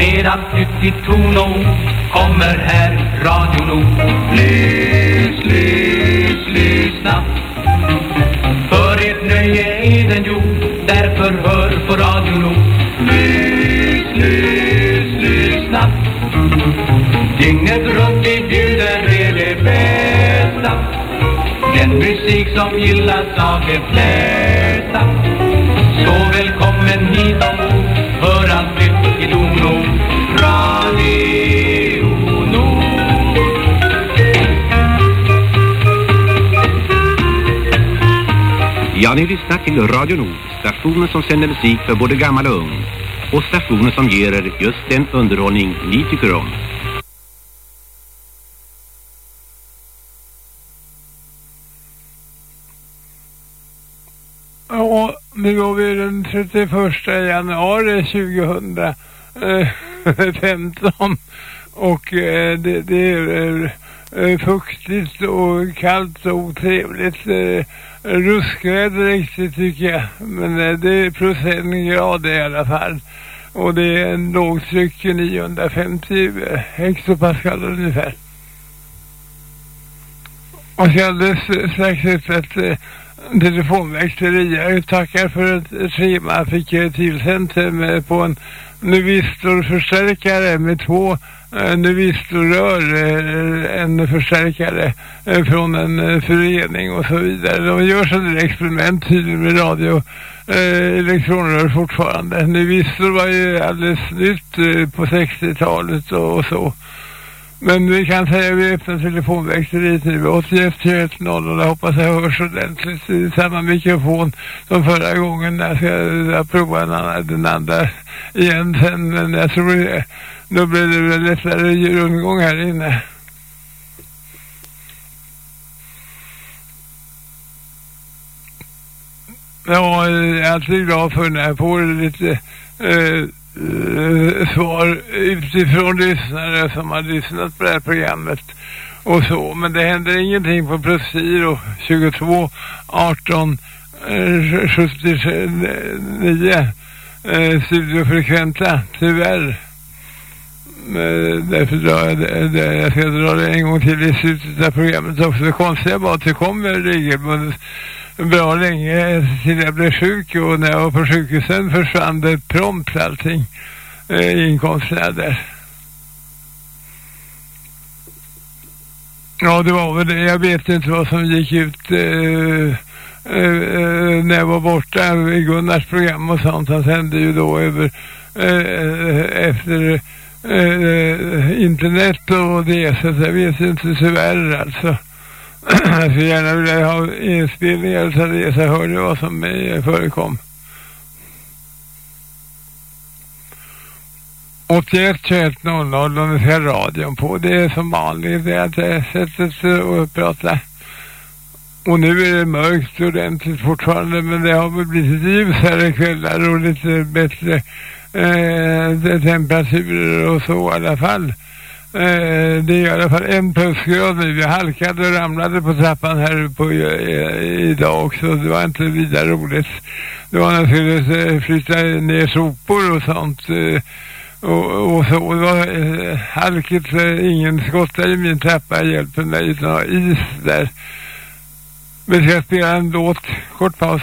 Med allt nytt i ton och kommer här Radio Nord. Lys, lys, lyssna. För ert nöje är den gjord, därför hör på Radio Nord. Lys, lys, lyssna. Dygnet runt vi bjuder er det bästa. Den musik som gillas av de flesta. Så välkommen hit om Ja, ni lyssnar till Radio Nord, stationen som sänder musik för både gammal och ung. Och stationen som ger er just den underhållning ni tycker om. Ja, nu går vi den 31 januari 2015 eh, och eh, det, det är eh, Eh, fuktigt och kallt och otrevligt. Eh, ruskväder riktigt tycker jag, men eh, det är plus en grad i alla fall. Och det är en lågtryck 950 eh, hexopascal ungefär. Och så alldeles strax efter att telefonväxteri. Jag tackar för ett schema jag fick tillsänt med på en Nuvistor-förstärkare med två Eh, Nuvistorör Nuvistor-rör, eh, en förstärkare eh, från en förening och så vidare. De gör sådana experiment tydligen med radio elektronrör fortfarande. Nuvistor var ju alldeles nytt på 60-talet och, och så. Men vi kan säga att vi öppnar telefonväxteriet nu. 81 21 0 och jag hoppas jag hörs ordentligt i samma mikrofon som förra gången. Jag ska prova den andra, den andra igen sen. Men jag tror det, då blir det väl lättare rundgång här inne. Ja, jag är alltid glad för när jag får lite eh, eh, svar utifrån lyssnare som har lyssnat på det här programmet och så. Men det händer ingenting på plus 22 18 79 eh, studiofrekventa, tyvärr. Eh, därför drar jag det, det, jag ska dra det en gång till i slutet av programmet också. Det konstiga var att det kommer regelbundet bra länge till jag blev sjuk och när jag var på sjukhusen försvann det prompt allting eh, inkomsterna där. Ja, det var väl det. Jag vet inte vad som gick ut eh, eh, eh, när jag var borta i Gunnars program och sånt. Han sände ju då över eh, eh efter Eh, eh, internet och det så jag vet inte tyvärr alltså. Jag skulle gärna vilja ha inspelningar så att jag hörde vad som eh, förekom. 81 21 00 och nu ska radion på. Det är som vanligt det att eh, jag sätter att prata. Och nu är det mörkt ordentligt fortfarande men det har väl blivit ljusare kvällar och lite bättre eh, temperaturer och så i alla fall. Eh, det är i alla fall en plusgrad nu. Jag halkade och ramlade på trappan här på, eh, idag också. Det var inte vidare roligt. Det var när jag skulle flytta ner sopor och sånt. Eh, och, och så. Det var eh, halkigt. Eh, ingen skottade i min trappa hjälpte mig utan har is där. Men ska jag spela en låt? Kort paus.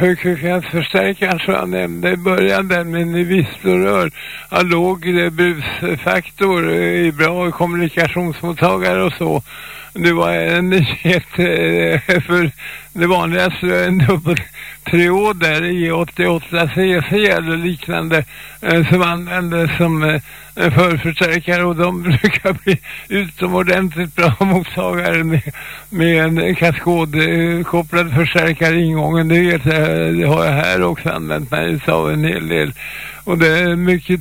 Eh, högfrekvensförstärkaren som jag nämnde i början, den med nivistorör, har låg eh, brusfaktor eh, i bra kommunikationsmottagare och så. Det var en nyhet eh, för det vanligaste eh, en dubbeltriod där i 88cc eller liknande eh, som användes som förförstärkare och de brukar bli utomordentligt bra mottagare med, med en kaskodkopplad förstärkare i ingången. Det vet jag, det har jag här också använt mig av en hel del. Och det är mycket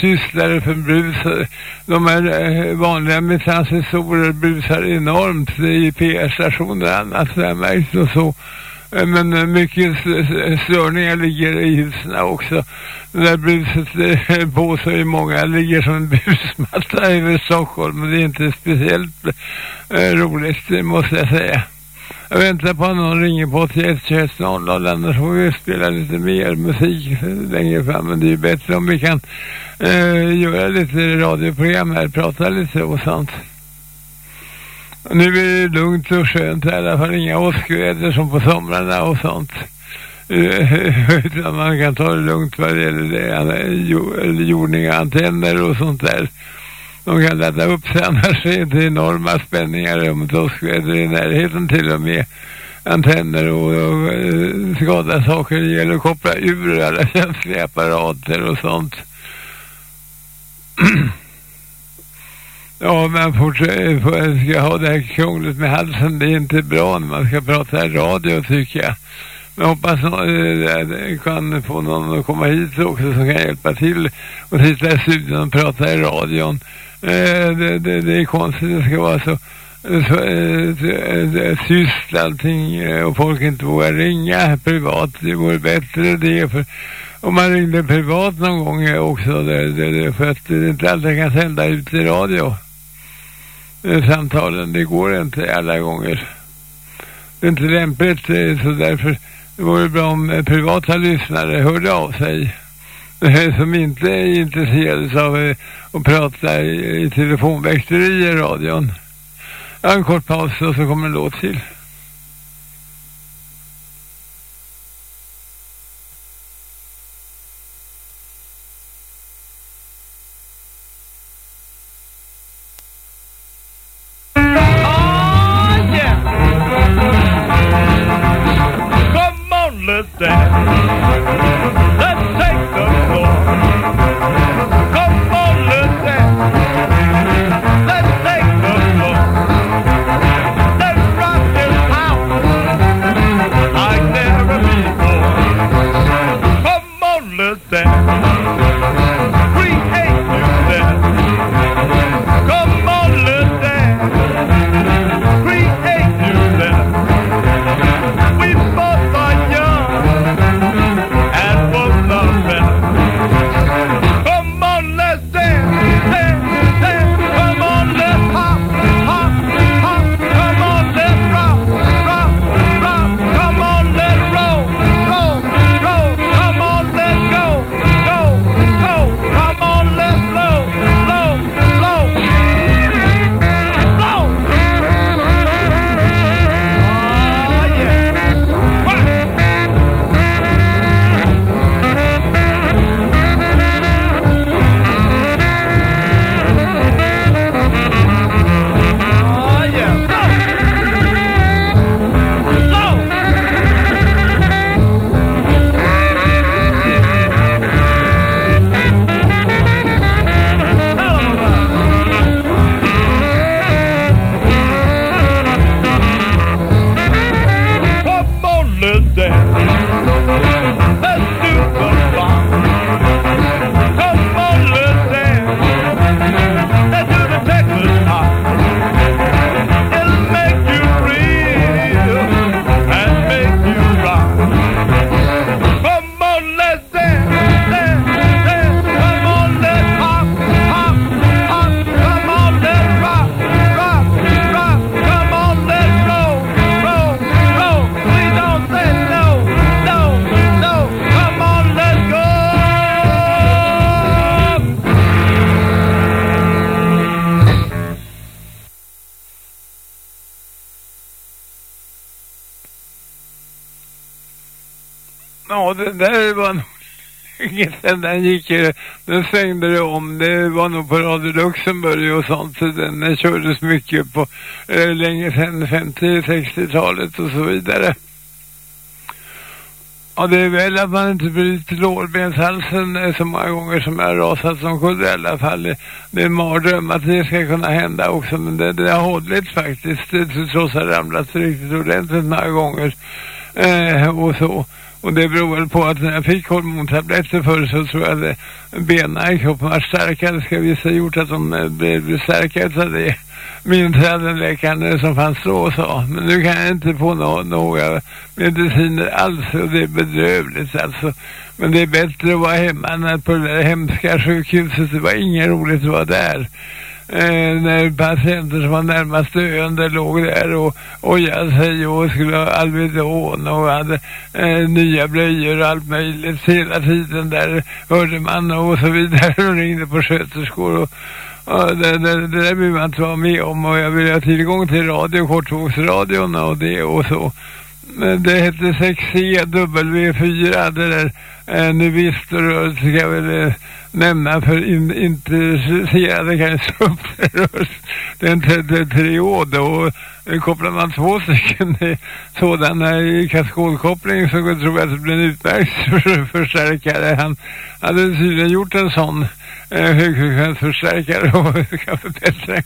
tystare för brus. De är vanliga med transistorer brusar enormt i PR-stationer och annat. Det märkt och så. Eh, men eh, mycket störningar ligger i husen också. Det där bruset på så är många ligger som en busmatta över Stockholm. Men det är inte speciellt eh, roligt måste jag säga. Jag väntar på att någon ringer på 81 21 00 annars får vi spela lite mer musik längre fram. Men det är ju bättre om vi kan eh, göra lite radioprogram här, prata lite och sånt. Nu är det lugnt och skönt i alla fall, inga åskväder som på somrarna och sånt. Eh, Utan man kan ta det lugnt vad det gäller det, jordningar, antenner och sånt där. De kan ladda upp sig annars är det enorma spänningar om åskväder i närheten till och med antenner och, och eh, skada saker. Det gäller att koppla ur alla känsliga apparater och sånt. Ja, man får, ska ha det här krånglet med halsen. Det är inte bra när man ska prata i radio tycker jag. Men hoppas att eh, kan få någon att komma hit också som kan hjälpa till och sitta i studion och prata i radion. Eh, det, det, det, är konstigt det ska vara så, så eh, tyst allting och folk inte vågar ringa privat. Det vore bättre det för om man ringde privat någon gång också det, det, det, för att det är inte alltid kan sända ut i radio samtalen. Det går inte alla gånger. Det är inte lämpligt eh, så därför det vore bra om eh, privata lyssnare hörde av sig eh, som inte är intresserade av att prata i, telefonväxter i radion. Jag har en kort paus och så kommer en låt till. Det där var nog länge sedan den gick. ju, Den svängde det om. Det var nog på Radio Luxemburg och sånt. Så den den kördes mycket på eh, länge sedan 50-60-talet och så vidare. Ja, det är väl att man inte bryter lårbenshalsen eh, så många gånger som jag har rasat som kunde i alla fall. Det- är en mardröm att det ska kunna hända också. Men det, det har hållit faktiskt. Trots att jag ramlat riktigt ordentligt några gånger. Eh, och så. Och det beror väl på att när jag fick hormontabletter förr så tror jag att benen i kroppen var starkare. Det ska ha gjort att de eh, blev starkare så det. Min trädenläkare som fanns då sa. Men nu kan jag inte få no några mediciner alls och det är bedrövligt alltså. Men det är bättre att vara hemma än att på det där hemska sjukhuset. Det var inget roligt att vara där. Eh, när patienter som var närmast döende låg där och ojade sig och skulle ha Alvedon och hade eh, nya blöjor och allt möjligt. Hela tiden där hörde man och så vidare. Och ringde på sköterskor och Ja, det, det, det där vill man inte vara med om. Och jag vill ha tillgång till radio, kortvågsradion och det och så. Det hette 6CW4 det där. Eh, nu visst och ska jag väl eh, nämna för in, intresserade kanske, jag det. är en tre- och eh, kopplar man två stycken eh, sådana i kaskodkoppling så tror jag att det blir en utmärkt för- förstärkare. Han hade tydligen gjort en sån eh, högfrekvensförstärkare och kan förbättra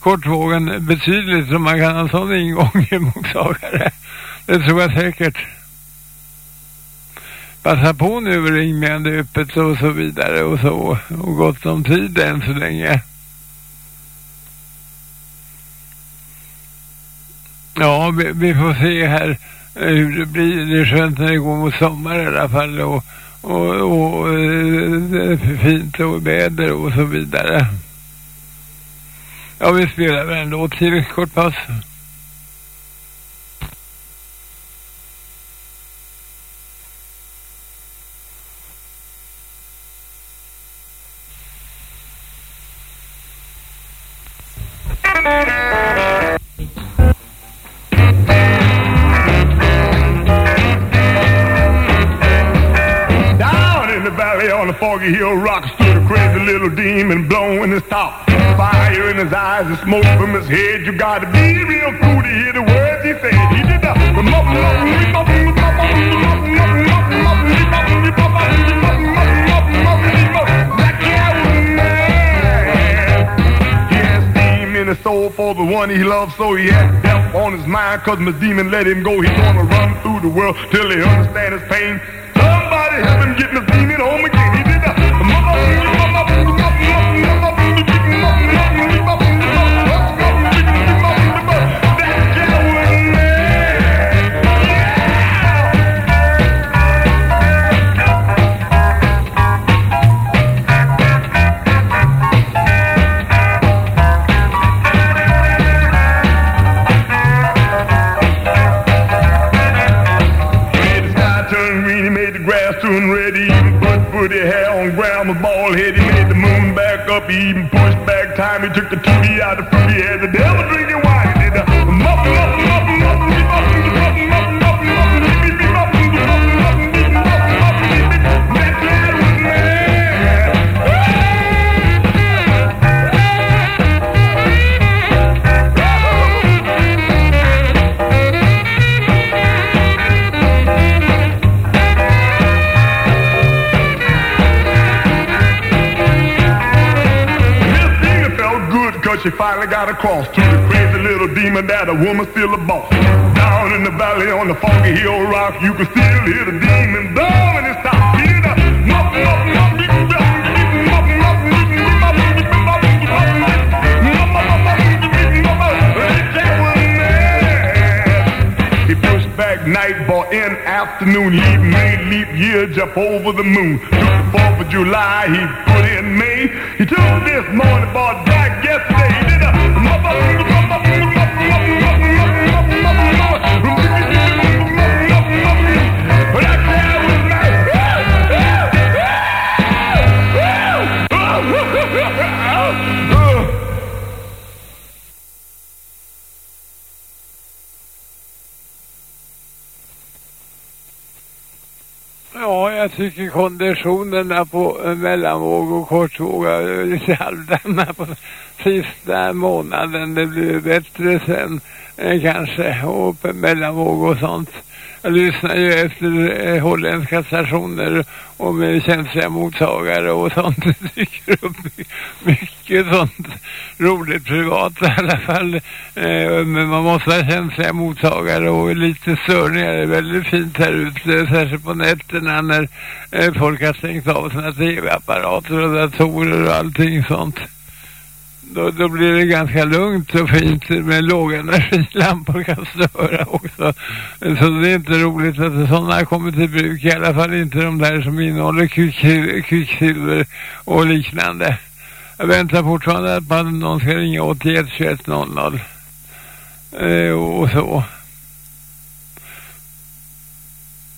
kortvågen betydligt så man kan ha en sån ingång i mottagare. Det tror jag säkert. Passa på nu ring med det öppet och så vidare och så. Och gott om tid än så länge. Ja, vi, vi får se här eh, hur det blir. Det är skönt när det går mot sommar i alla fall och, och, och och det är fint och väder och så vidare. Ja, vi spelar väl en låt till, kort paus. Little demon blowing his top. Fire in his eyes and smoke from his head. You gotta be real cool to hear the words he said. He did the soul for the one he loves, so he had death on his mind, cause my demon let him go. He's gonna run through the world till he understands his pain. Somebody help him get his demon home again. She finally got across to the crazy little demon that a woman's still a boss. Down in the valley on the foggy hill rock, you can still hear the demon blowing his top. Hear the muffin, muffin, night for in afternoon. He made leap year jump over the moon. Took the 4th of July, he put in May. He took this morning, bought back yesterday. He did a That jag tycker konditionerna på mellanvåg och kortvåg har lite halvdana på sista månaden. Det blir bättre sen eh, kanske och på mellanvåg och sånt. Jag lyssnar ju efter eh, holländska stationer och med känsliga mottagare och sånt. Det dyker upp mycket sånt roligt privat i alla fall. Eh, men man måste ha känsliga mottagare och lite störningar. Det är väldigt fint här ute, särskilt på nätterna när eh, folk har stängt av sina tv-apparater och datorer och allting sånt då, då blir det ganska lugnt och fint med låga energilampor kan störa också. Så det är inte roligt att sådana kommer till bruk. I alla fall inte de där som innehåller kvicksilver och liknande. Jag väntar fortfarande på att någon ska ringa 81 21 00. Eh, och så.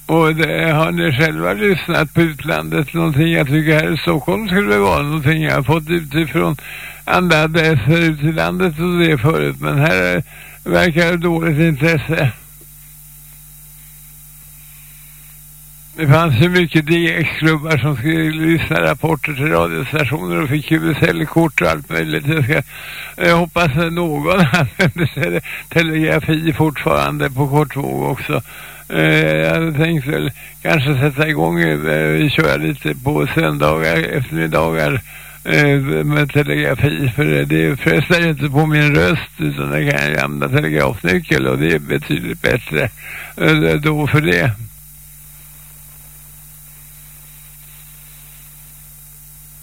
Och det, har ni själva lyssnat på utlandet någonting? Jag tycker här i Stockholm skulle det vara någonting jag har fått utifrån andra adresser ut i landet och det förut. Men här eh, verkar det dåligt intresse. Det fanns ju mycket DX-klubbar som skulle lyssna rapporter till radiostationer och fick QSL-kort och allt möjligt. Jag, ska, jag hoppas att någon använder telegrafi fortfarande på kortvåg också. Eh, jag hade tänkt väl kanske sätta igång eh, köra lite på söndagar, eftermiddagar eh, med telegrafi. För det frestar inte på min röst utan det kan jag använda telegrafnyckel och det är betydligt bättre eh, då för det.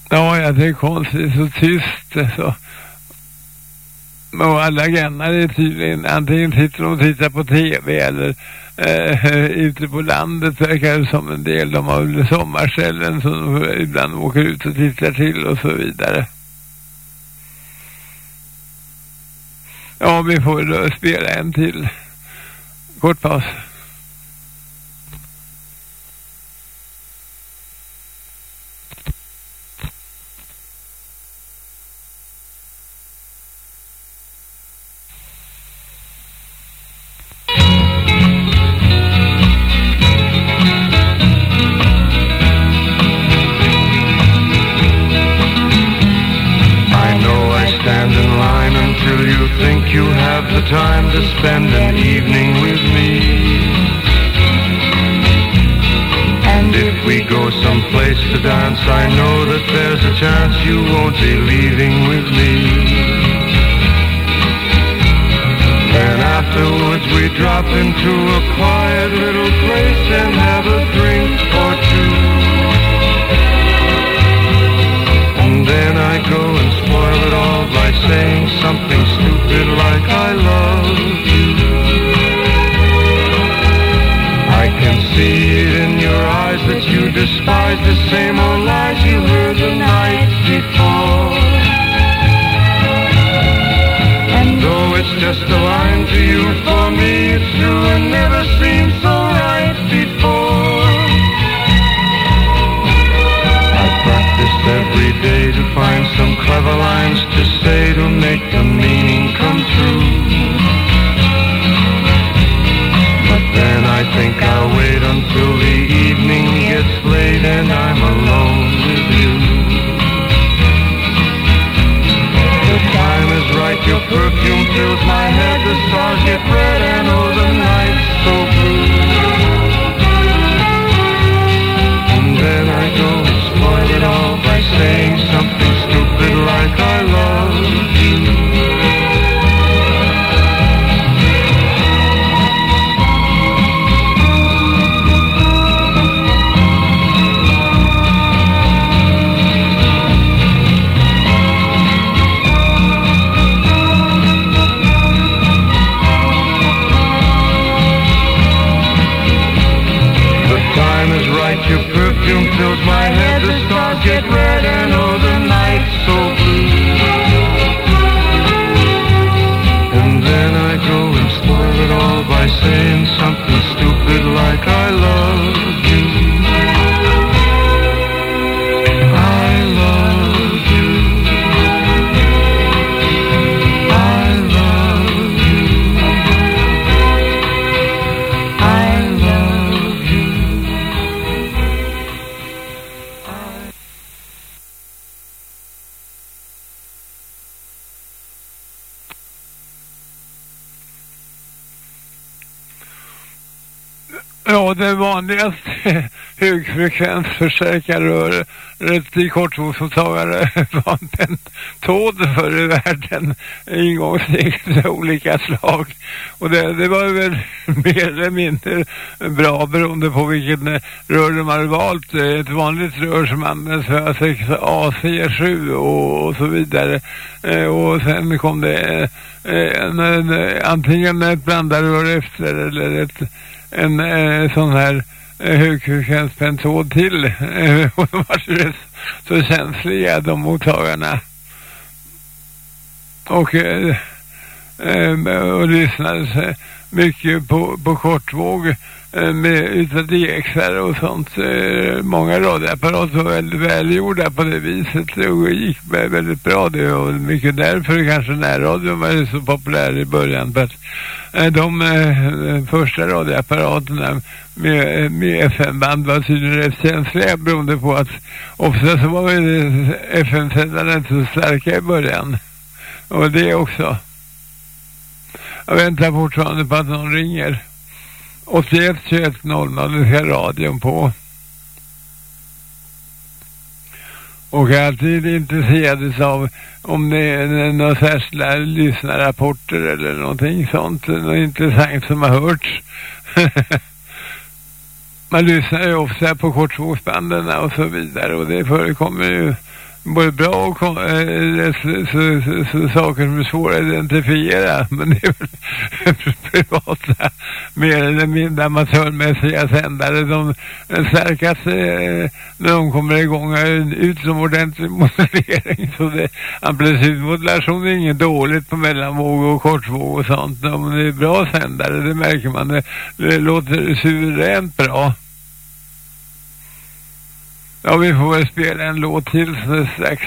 Ja, ja, det är konstigt så tyst så. Och alla grannar är tydligen antingen sitter de och tittar på tv eller Eh, eh, ute på landet verkar det som en del. De har väl sommarställen som de ibland åker ut och tittar till och så vidare. Ja, vi får då spela en till. Kort paus. You for me it's true and never seemed so right before. I practiced every day to find some clever lines to say to make the meaning come true. But then I think I'll wait until the evening gets late and I'm alone. your perfume fills my head, the stars get red and oh the night frekvensförsäkrarröret i kortvågsmottagare var en tåd förr i världen. Ingångssteg av olika slag. Och det, det var väl mer eller mindre bra beroende på vilken rör de hade valt. Ett vanligt rör som används för AC7 och, och så vidare. Eh, och sen kom det eh, en, en, antingen ett blandarrör efter eller ett en en sån här eh, högfrekvenspentod till och de var så känsliga de mottagarna och eh, eh, och lyssnade eh, mycket på, på kortvåg med utav DXR och sånt. Många radioapparater var väldigt välgjorda på det viset. Det gick väldigt bra det och mycket därför kanske närradion var så populär i början. För att de första radioapparaterna med, med FM-band var tydligen rätt känsliga beroende på att ofta så var FM-sändarna inte så starka i början. Och det också. Jag väntar fortfarande på att någon ringer. 81 21 00 ska radion på. och jag är alltid intresserad av om det är några särskilda lyssnarrapporter eller någonting sånt, något intressant som har hörts. Man lyssnar ju ofta på kortvågsbanden och så vidare och det förekommer ju både bra och eh, äh, så, så, så, saker som är svåra att identifiera men det är väl privata mer eller mindre amatörmässiga sändare de starkaste äh, när de kommer igång. Är en utomordentlig modellering så det amplitudmodulation är inget dåligt på mellanvåg och kortvåg och sånt. Om det är bra sändare det märker man. Det, det låter suveränt bra. Ja, vi får väl spela en låt till strax.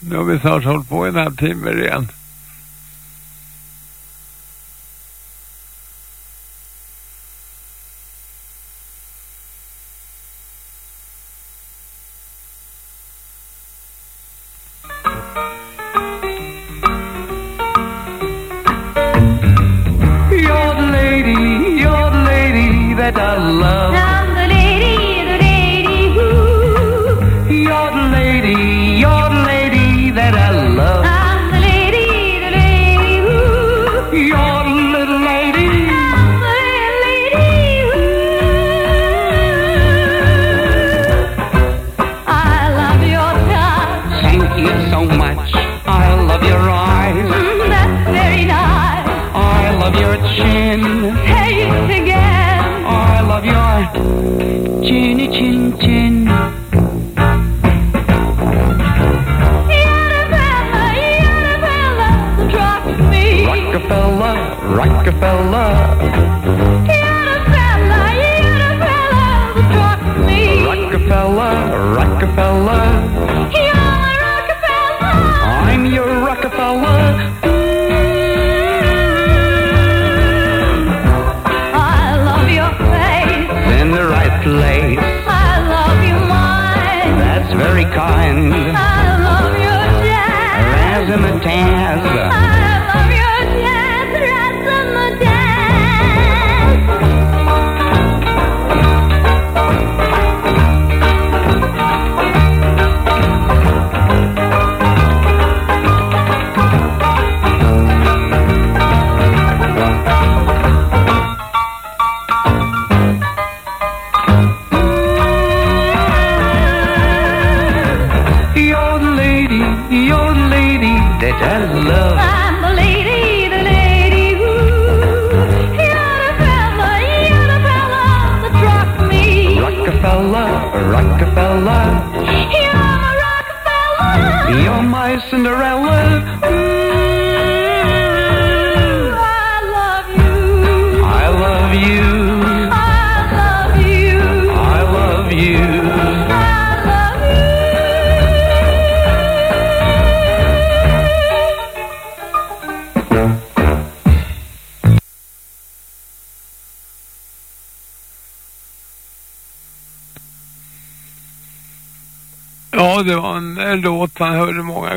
Nu har vi snart hållit på en halvtimme igen.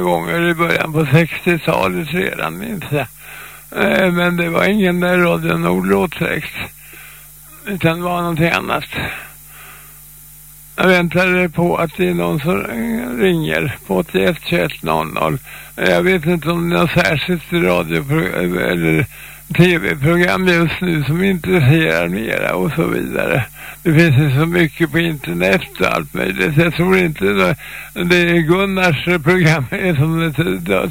Gånger i början på 60-talet redan minns jag. Eh, men det var ingen Radio Nord låttext. utan det var någonting annat. Jag väntade på att det är någon som ringer på 81 21 00. Jag vet inte om det är något särskilt radioprogram eller tv-program just nu som intresserar mera och så vidare. Det finns ju så mycket på internet och allt möjligt. Jag tror inte det, det är Gunnars program som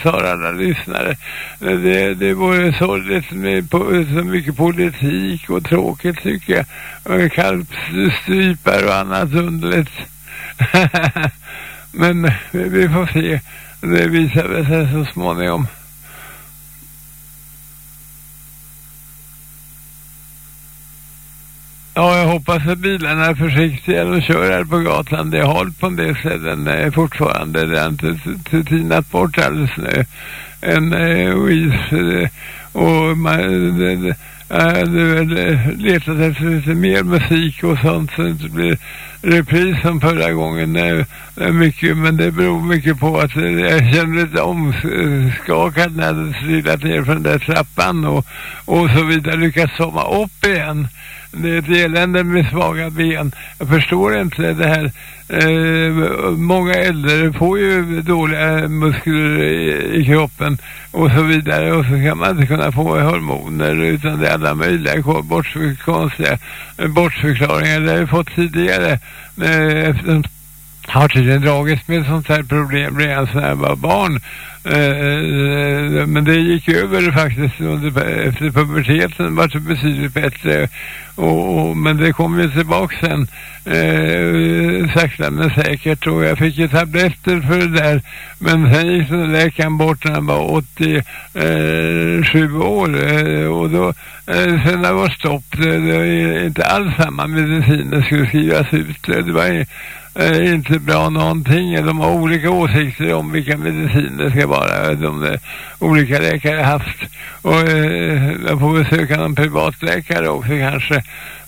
tar alla lyssnare. Det, det vore sorgligt med så mycket politik och tråkigt tycker jag. Och kalvstrypar och annat underligt. Men vi får se. Det visar sig så småningom. Ja, jag hoppas att bilarna är försiktiga och kör här på gatan. Det är halt på en del ställen eh, fortfarande. Det har inte tinat bort all snö. En eh, och is. Eh, och man, det, äh, det, eh, letat efter lite mer musik och sånt så det inte blir repris som förra gången. Äh, mycket, men det beror mycket på att jag kände lite omskakad när jag trillat ner från den där trappan och, och så vidare lyckats somma upp igen det är ett elände med svaga ben. Jag förstår inte det här. Eh, många äldre får ju dåliga muskler i, i, kroppen och så vidare och så kan man inte kunna få hormoner utan det är alla möjliga konstiga bortförklaringar. Det har jag fått tidigare eh, har tydligen dragits med sånt här problem redan när jag var barn. Eh, eh, eh, men det gick över faktiskt under, efter puberteten var det betydligt bättre. Och, och, men det kom ju tillbaka sen eh, sakta men säkert och jag fick ju tabletter för det där. Men sen gick den läkaren bort när han var 87 eh, år eh, och då eh, sen det var stopp. Det, det var inte alls samma mediciner skulle skrivas ut. Det var eh, inte bra någonting. De har olika åsikter om vilka mediciner det ska vara. De olika läkare haft. Och eh, jag får väl söka någon privatläkare också kanske.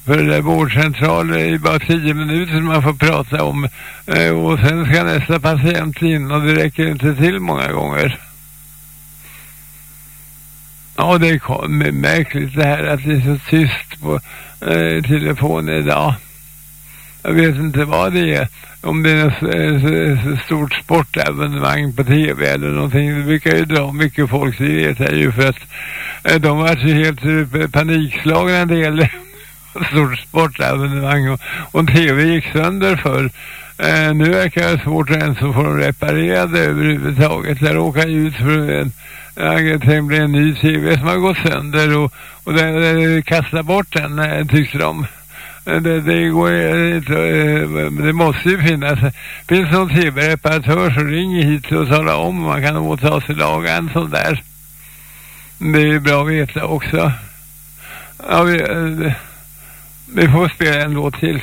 För det där vårdcentral är bara tio minuter man får prata om. Eh, och sen ska nästa patient in och det räcker inte till många gånger. Ja, det är märkligt det här att det är så tyst på eh, telefonen idag. Jag vet inte vad det är. Om det är ett stort sportevenemang på tv eller någonting. Det brukar ju dra mycket folk, det vet jag ju. För att eh, de var ju helt eh, panikslagna en del stort sportevenemang. Och, och tv gick sönder för eh, nu verkar det svårt att ens få dem reparerade överhuvudtaget. Jag råkade ut för en en, en ny tv som har gått sönder och, och det, bort den eh, tyckte de. Det, det, går inte, eh, det måste ju finnas. Finns någon tv-reparatör så ring hit och tala om man kan åta sig laga en sån där. Det är ju bra att veta också. Ja, vi, eh, vi får spela en låt till.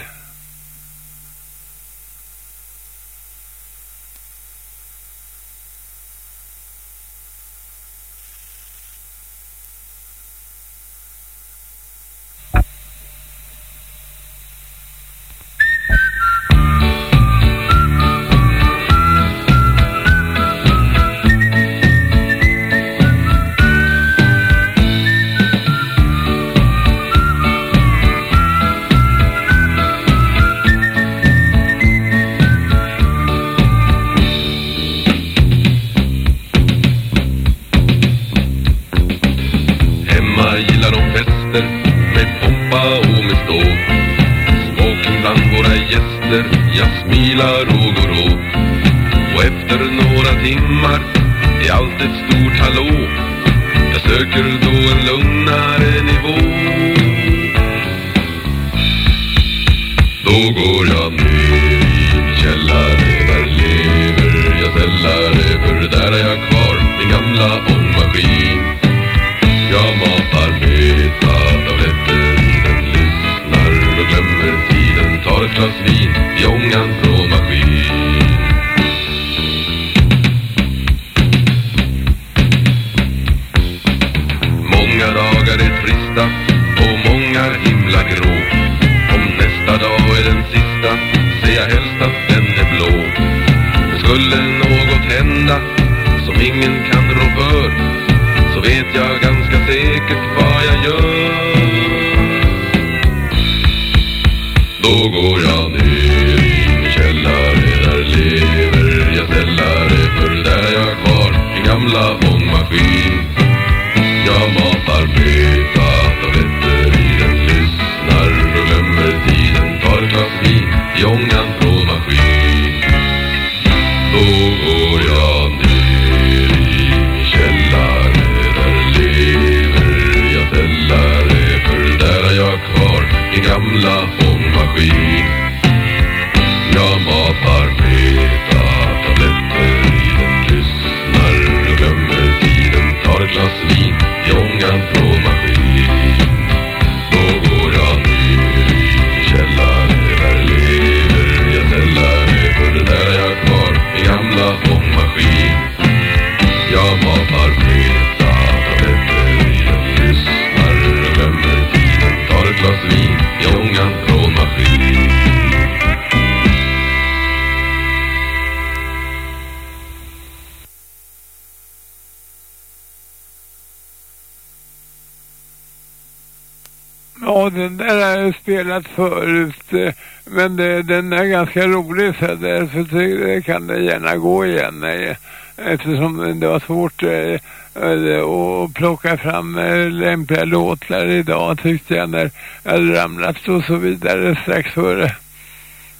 Förut. Eh, men det, den är ganska rolig så därför kan det gärna gå igen. Eh, eftersom det var svårt eh, att plocka fram lämpliga låtar idag tyckte jag när jag hade ramlat och så vidare strax före.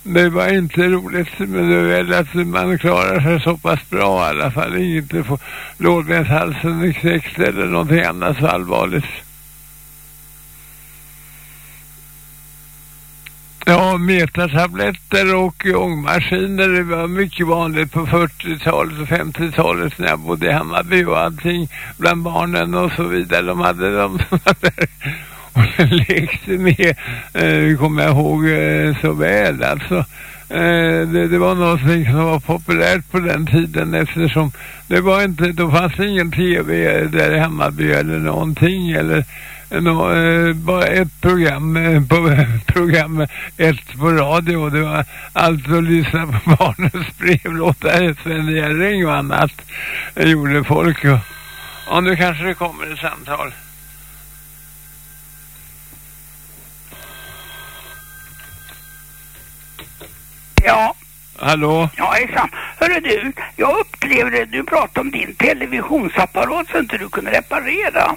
Det var inte roligt men det är väl att man klarar sig så pass bra i alla fall. Inte få lårbenshalsen knäckt eller någonting annat så allvarligt. Ja, metatabletter och ångmaskiner det var mycket vanligt på 40-talet och 50-talet när jag bodde i Hammarby och allting bland barnen och så vidare. De hade de där och lekte med, eh, kommer jag ihåg eh, så väl alltså. Eh, det, det var någonting som var populärt på den tiden eftersom det var inte, då fanns det ingen tv där i Hammarby eller någonting eller Nå, eh, bara ett program, eh, på, program ett på radio och det var allt att lyssna på barnens brevlåtar, Sven Jerring och annat gjorde folk. Och, och nu kanske det kommer ett samtal. Ja, Hallå? ja hejsan. Hörru du, jag upplevde du pratade om din televisionsapparat så inte du kunde reparera.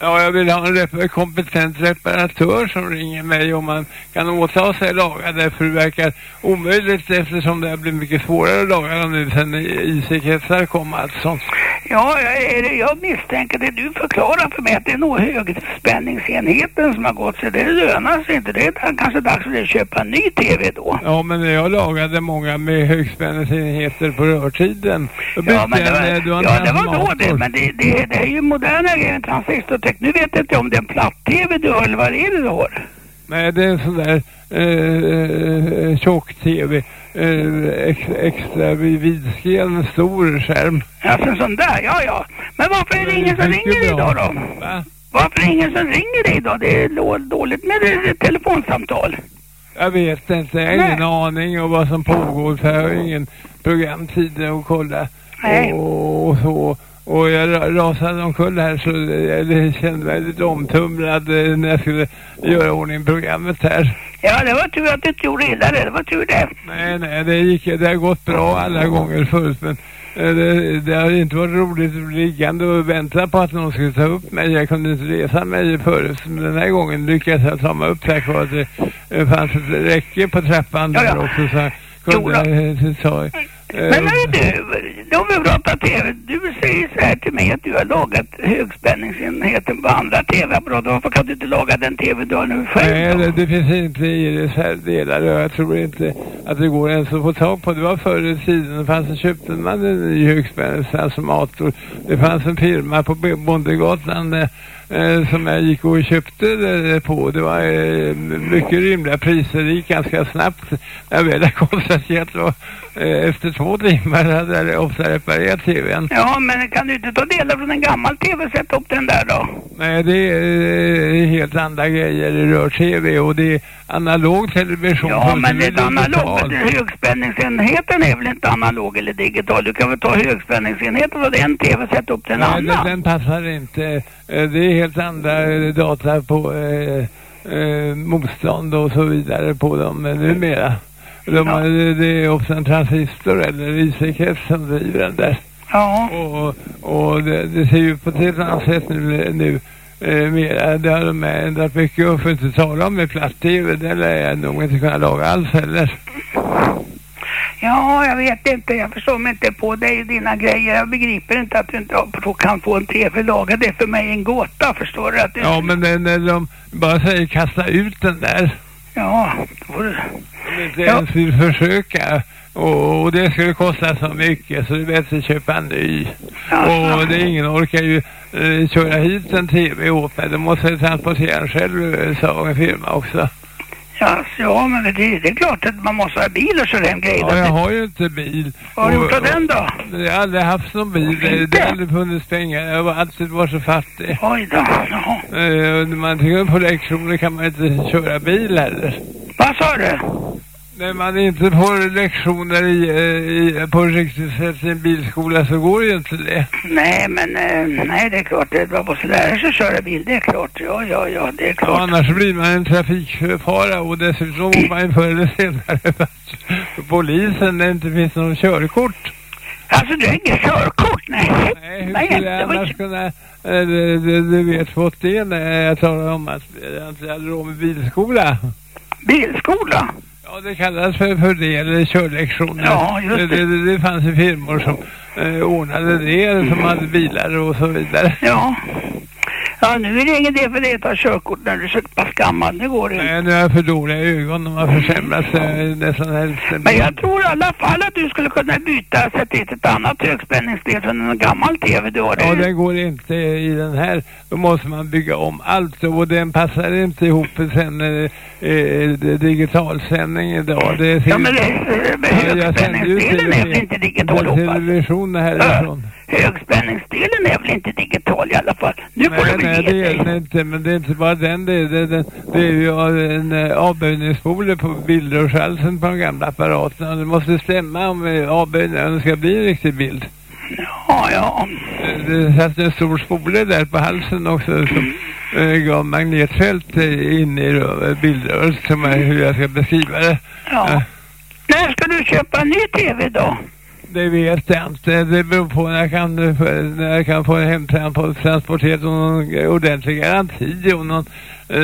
Ja, jag vill ha en rep kompetent reparatör som ringer mig om man kan åta sig laga det för det verkar omöjligt eftersom det har blivit mycket svårare att laga dem nu sen IC-kretsar kom alltså. Ja, jag, jag misstänker det. Du förklarar för mig att det är nog högspänningsenheten som har gått så det lönar sig inte. Det är kanske dags för dig att köpa en ny tv då. Ja, men jag lagade många med högspänningsenheter på rörtiden. Ja, men det var, en, har en ja, det var då det. Men det, det, det är ju moderna grejer, transistortek. Nu vet jag inte om det är en platt-tv du har eller vad är det du har? Nej, det är en sån där eh, eh, tjock-tv. Eh, ex, extra vid- vidskren, stor skärm. Alltså sån där, ja ja. Men varför är det ingen som ringer bra. idag då? Va? Varför är det ingen som ringer dig idag? Det är då- dåligt med telefonsamtal. Jag vet inte, jag har ingen aning om vad som pågår för jag har ingen programtid att kolla. Nej. Och, och så. Och jag ra- rasade omkull här så jag kände mig lite omtumlad eh, när jag skulle göra ordning programmet här. Ja, det var tur att du inte gjorde illa det. Det var tur det. Nej, nej, det, gick, det har gått bra alla gånger förut men eh, det, det har inte varit roligt att liggande och vänta på att någon skulle ta upp mig. Jag kunde inte resa mig förut men den här gången lyckades jag ta mig upp tack vare att det fanns ett räcke på trappan Ja, där ja. också så jag kunde ta... eh, Men hörru du, då vi pratar tv. Du säger så här till mig att du har lagat högspänningsenheten på andra tv-apparater. Varför kan du inte laga den tv du har nu själv Nej, det, det finns inte i reservdelar och jag tror inte att det går ens att få tag på. Det var förr i tiden, fanns en, köpte man en ny högspänningstransformator. Det fanns en firma på Bondegatan eh, eh, som jag gick och köpte det på. Det var eh, mycket rimliga priser, det gick ganska snabbt. Jag väl har konstaterat eh, efter två timmar hade jag ofta reparerat tvn. Ja, men kan du inte ta delar från en gammal tv och sätta upp den där då? Nej, det är eh, helt andra grejer i rör-tv och det är analog television. Ja, men det är analog. Högspänningsenheten är väl inte analog eller digital? Du kan väl ta högspänningsenheten och en tv och sätta upp den Nej, den, annan? den passar inte. Eh, Det är helt andra eh, data på eh, eh, motstånd och så vidare på dem eh, numera. De, Ja. har- Det är också en transistor eller IC-krets som driver den där. Ja. Och, och det, det ser ju på ett helt annat sätt nu, nu eh. Det har de ändrat mycket och för inte tala om med platt-tv. Det lär jag nog inte kunna laga alls heller. Ja, jag vet inte. Jag förstår mig inte på dig och dina grejer. Jag begriper inte att du inte kan få en tv lagad. Det är för mig en gåta, förstår du? Att du... Ja, men det- när de bara säger kasta ut den där. Ja, då får du... De inte Ja. ens vill försöka. Och, och det skulle kosta så mycket så det är bättre att köpa en ny. Och det ingen orkar ju eh, köra hit en tv åt mig. De måste transportera den själv, eh, sa en firma också. Ja, men det, det är klart att man måste ha bil och så den grejen. Ja, jag har ju inte bil. Vad har du gjort av den då? Jag har aldrig haft någon bil. Det, det har aldrig funnits pengar. Jag har alltid varit så fattig. Oj då, jaha. När man tycker på lektioner kan man inte köra bil heller. Vad sa du? När man inte får lektioner i, eh, i, på riktigt sätt i en bilskola så går ju inte det. Nej, men eh, nej, det är klart. Det, man måste lära sig köra bil, det är klart. Ja, ja, ja, det är Och klart. annars blir man en trafikfara och dessutom åker man förr eller senare polisen när det inte finns någon körkort. Alltså, du har inget körkort? Nej. Nej, hur skulle jag annars kunna... Du, du, du vet fått det när jag talade om att jag inte hade råd med bilskola. Bilskola? Ja, det kallas för, för det, eller körlektioner. Ja, just det. Det, det, det fanns ju firmor som eh, ordnade det, som hade bilar och så vidare. Ja. Ja, nu är det ingen idé för dig att ta körkort när du är så pass gammal. Det går inte. Nej, nu har jag för dåliga ögon, de har försämrats nästan hälften. Men jag tror i alla fall att du skulle kunna byta, sätta dit ett annat högspänningsdel från en gammal tv du har. Ja, Det- går inte i den här. Då måste man bygga om allt och den passar inte ihop med sen eh, eh, digitalsändning idag. Det är Ja, men det, eh, högspänningsdelen är inte digital hoppas television härifrån. Högspänningsdelen är väl inte digital i alla fall. Nu får Nej, du väl nej, det är den inte, men det är inte bara den. Det är, det, det, det är ju en eh, avböjningsspole på bildrörshalsen på de gamla apparaterna. Det måste stämma om eh, avböjningen ska bli en riktig bild. Ja, ja. Det satt en stor spole där på halsen också som eh, gav magnetfält in i rö- bildröret som är hur jag ska beskriva det. Ja. Eh, När ska du köpa en ny tv då? Det vet jag inte. Det beror på när jag kan, när jag kan få en hemtransporterad och någon ordentlig garanti och någon, eh,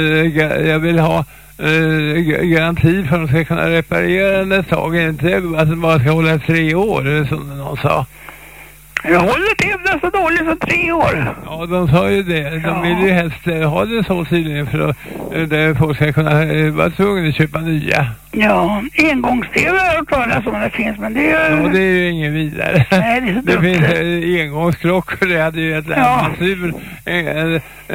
jag vill ha eh, garanti för att de ska kunna reparera den ett tag. Inte att den bara ska hålla tre år som någon sa. Jag håller tvn så dåligt som tre år. Ja, de sa ju det. De Ja. vill ju helst eh, ha det så tydligen för att eh, där folk ska kunna eh, vara tvungna att köpa nya. Ja, engångs-tv har jag hört talas om det finns, men det är Ja, det är ju ingen vidare. Nej, det är så det dumt. finns engångsklockor, det hade ju ett Ja. armatur. Eh,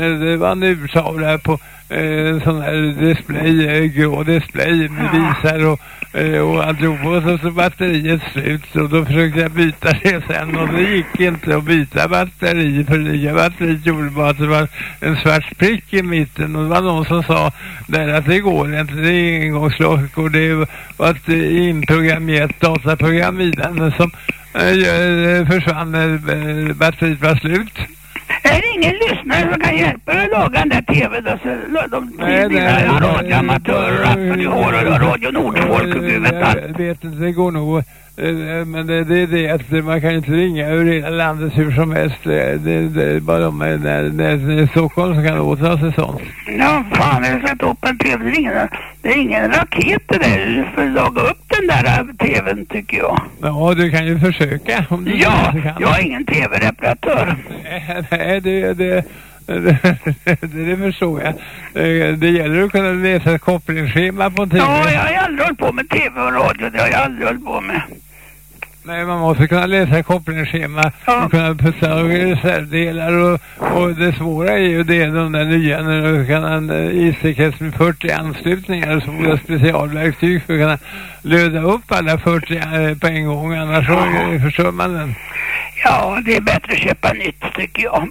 eh, Det var en urtavla på en sån här display, grå display med visar och, Eh, och och alltihop. Och så, så batteriet slut och då försökte jag byta det sen och det gick inte att byta batteri för det nya batteriet gjorde bara att det var en svart prick i mitten och det var någon som sa där att det går inte, det är engångsklockor, det var ett inprogrammerat dataprogram i den som eh, eh, försvann när batteriet var slut. Är det ingen lyssnare som kan hjälpa dig att laga den där tvn då? Så de Nej, dina radioamatörer, har och Radio Nordfolk och gud vet allt. Jag vet inte, det går nog. Eh, Men det, det är det att man kan inte ringa ur hela landet hur som helst. Det, det, det är bara de när, när, när Stockholm som kan åta sig sånt. Ja, fan, jag sätta upp en tv. Det är ingen, det raket det där. Du får laga upp den där äh, tvn tycker jag. Ja, du kan ju försöka om du Ja, kan. jag är ingen tv-reparatör. Nej, nej, det, det, det, det förstår jag. Eh, Det gäller att kunna läsa ett kopplingsschema på tv. Ja, jag har aldrig hållit på med tv och radio. Det har jag aldrig hållit på med. Nej, man måste kunna läsa kopplingsschema Ja. och kunna putta reservdelar och, och det svåra är ju det de där nya när du kan eh, IC-krets med 40 anslutningar så fordras specialverktyg för att kunna löda upp alla 40 eh, på en gång annars så eh, förstör man den. Ja, det är bättre att köpa nytt tycker jag.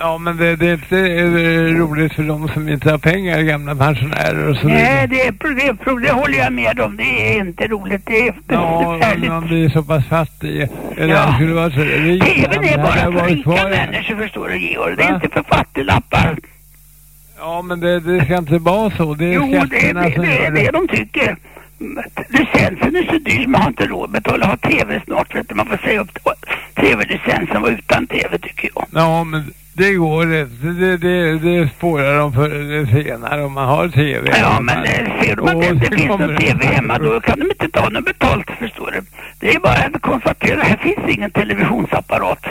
Ja, men det, det är inte eh, roligt för de som inte har pengar, gamla pensionärer och så. Nej, det, är, det, är, det håller jag med om. Det är inte roligt. Det är Ja, förfärligt. man blir så pass fattig. Eller Ja. skulle vara så rik. TVn är bara för rika kvar- människor förstår du Georg. Det är inte för fattiglappar. Ja, men det, det ska inte vara så. Det är Jo, det är det, det, är det de tycker. Licensen är så dyr, man har inte råd att betala ha tv snart för att man får säga upp tv-licensen och utan tv tycker jag. Ja, men Det går inte. Det, det, det spårar de förr eller senare om man har tv. Ja, men eh, ser de att det inte finns någon tv hemma då kan de inte ta något betalt, förstår du. Det är bara att konstatera, här finns ingen televisionsapparat.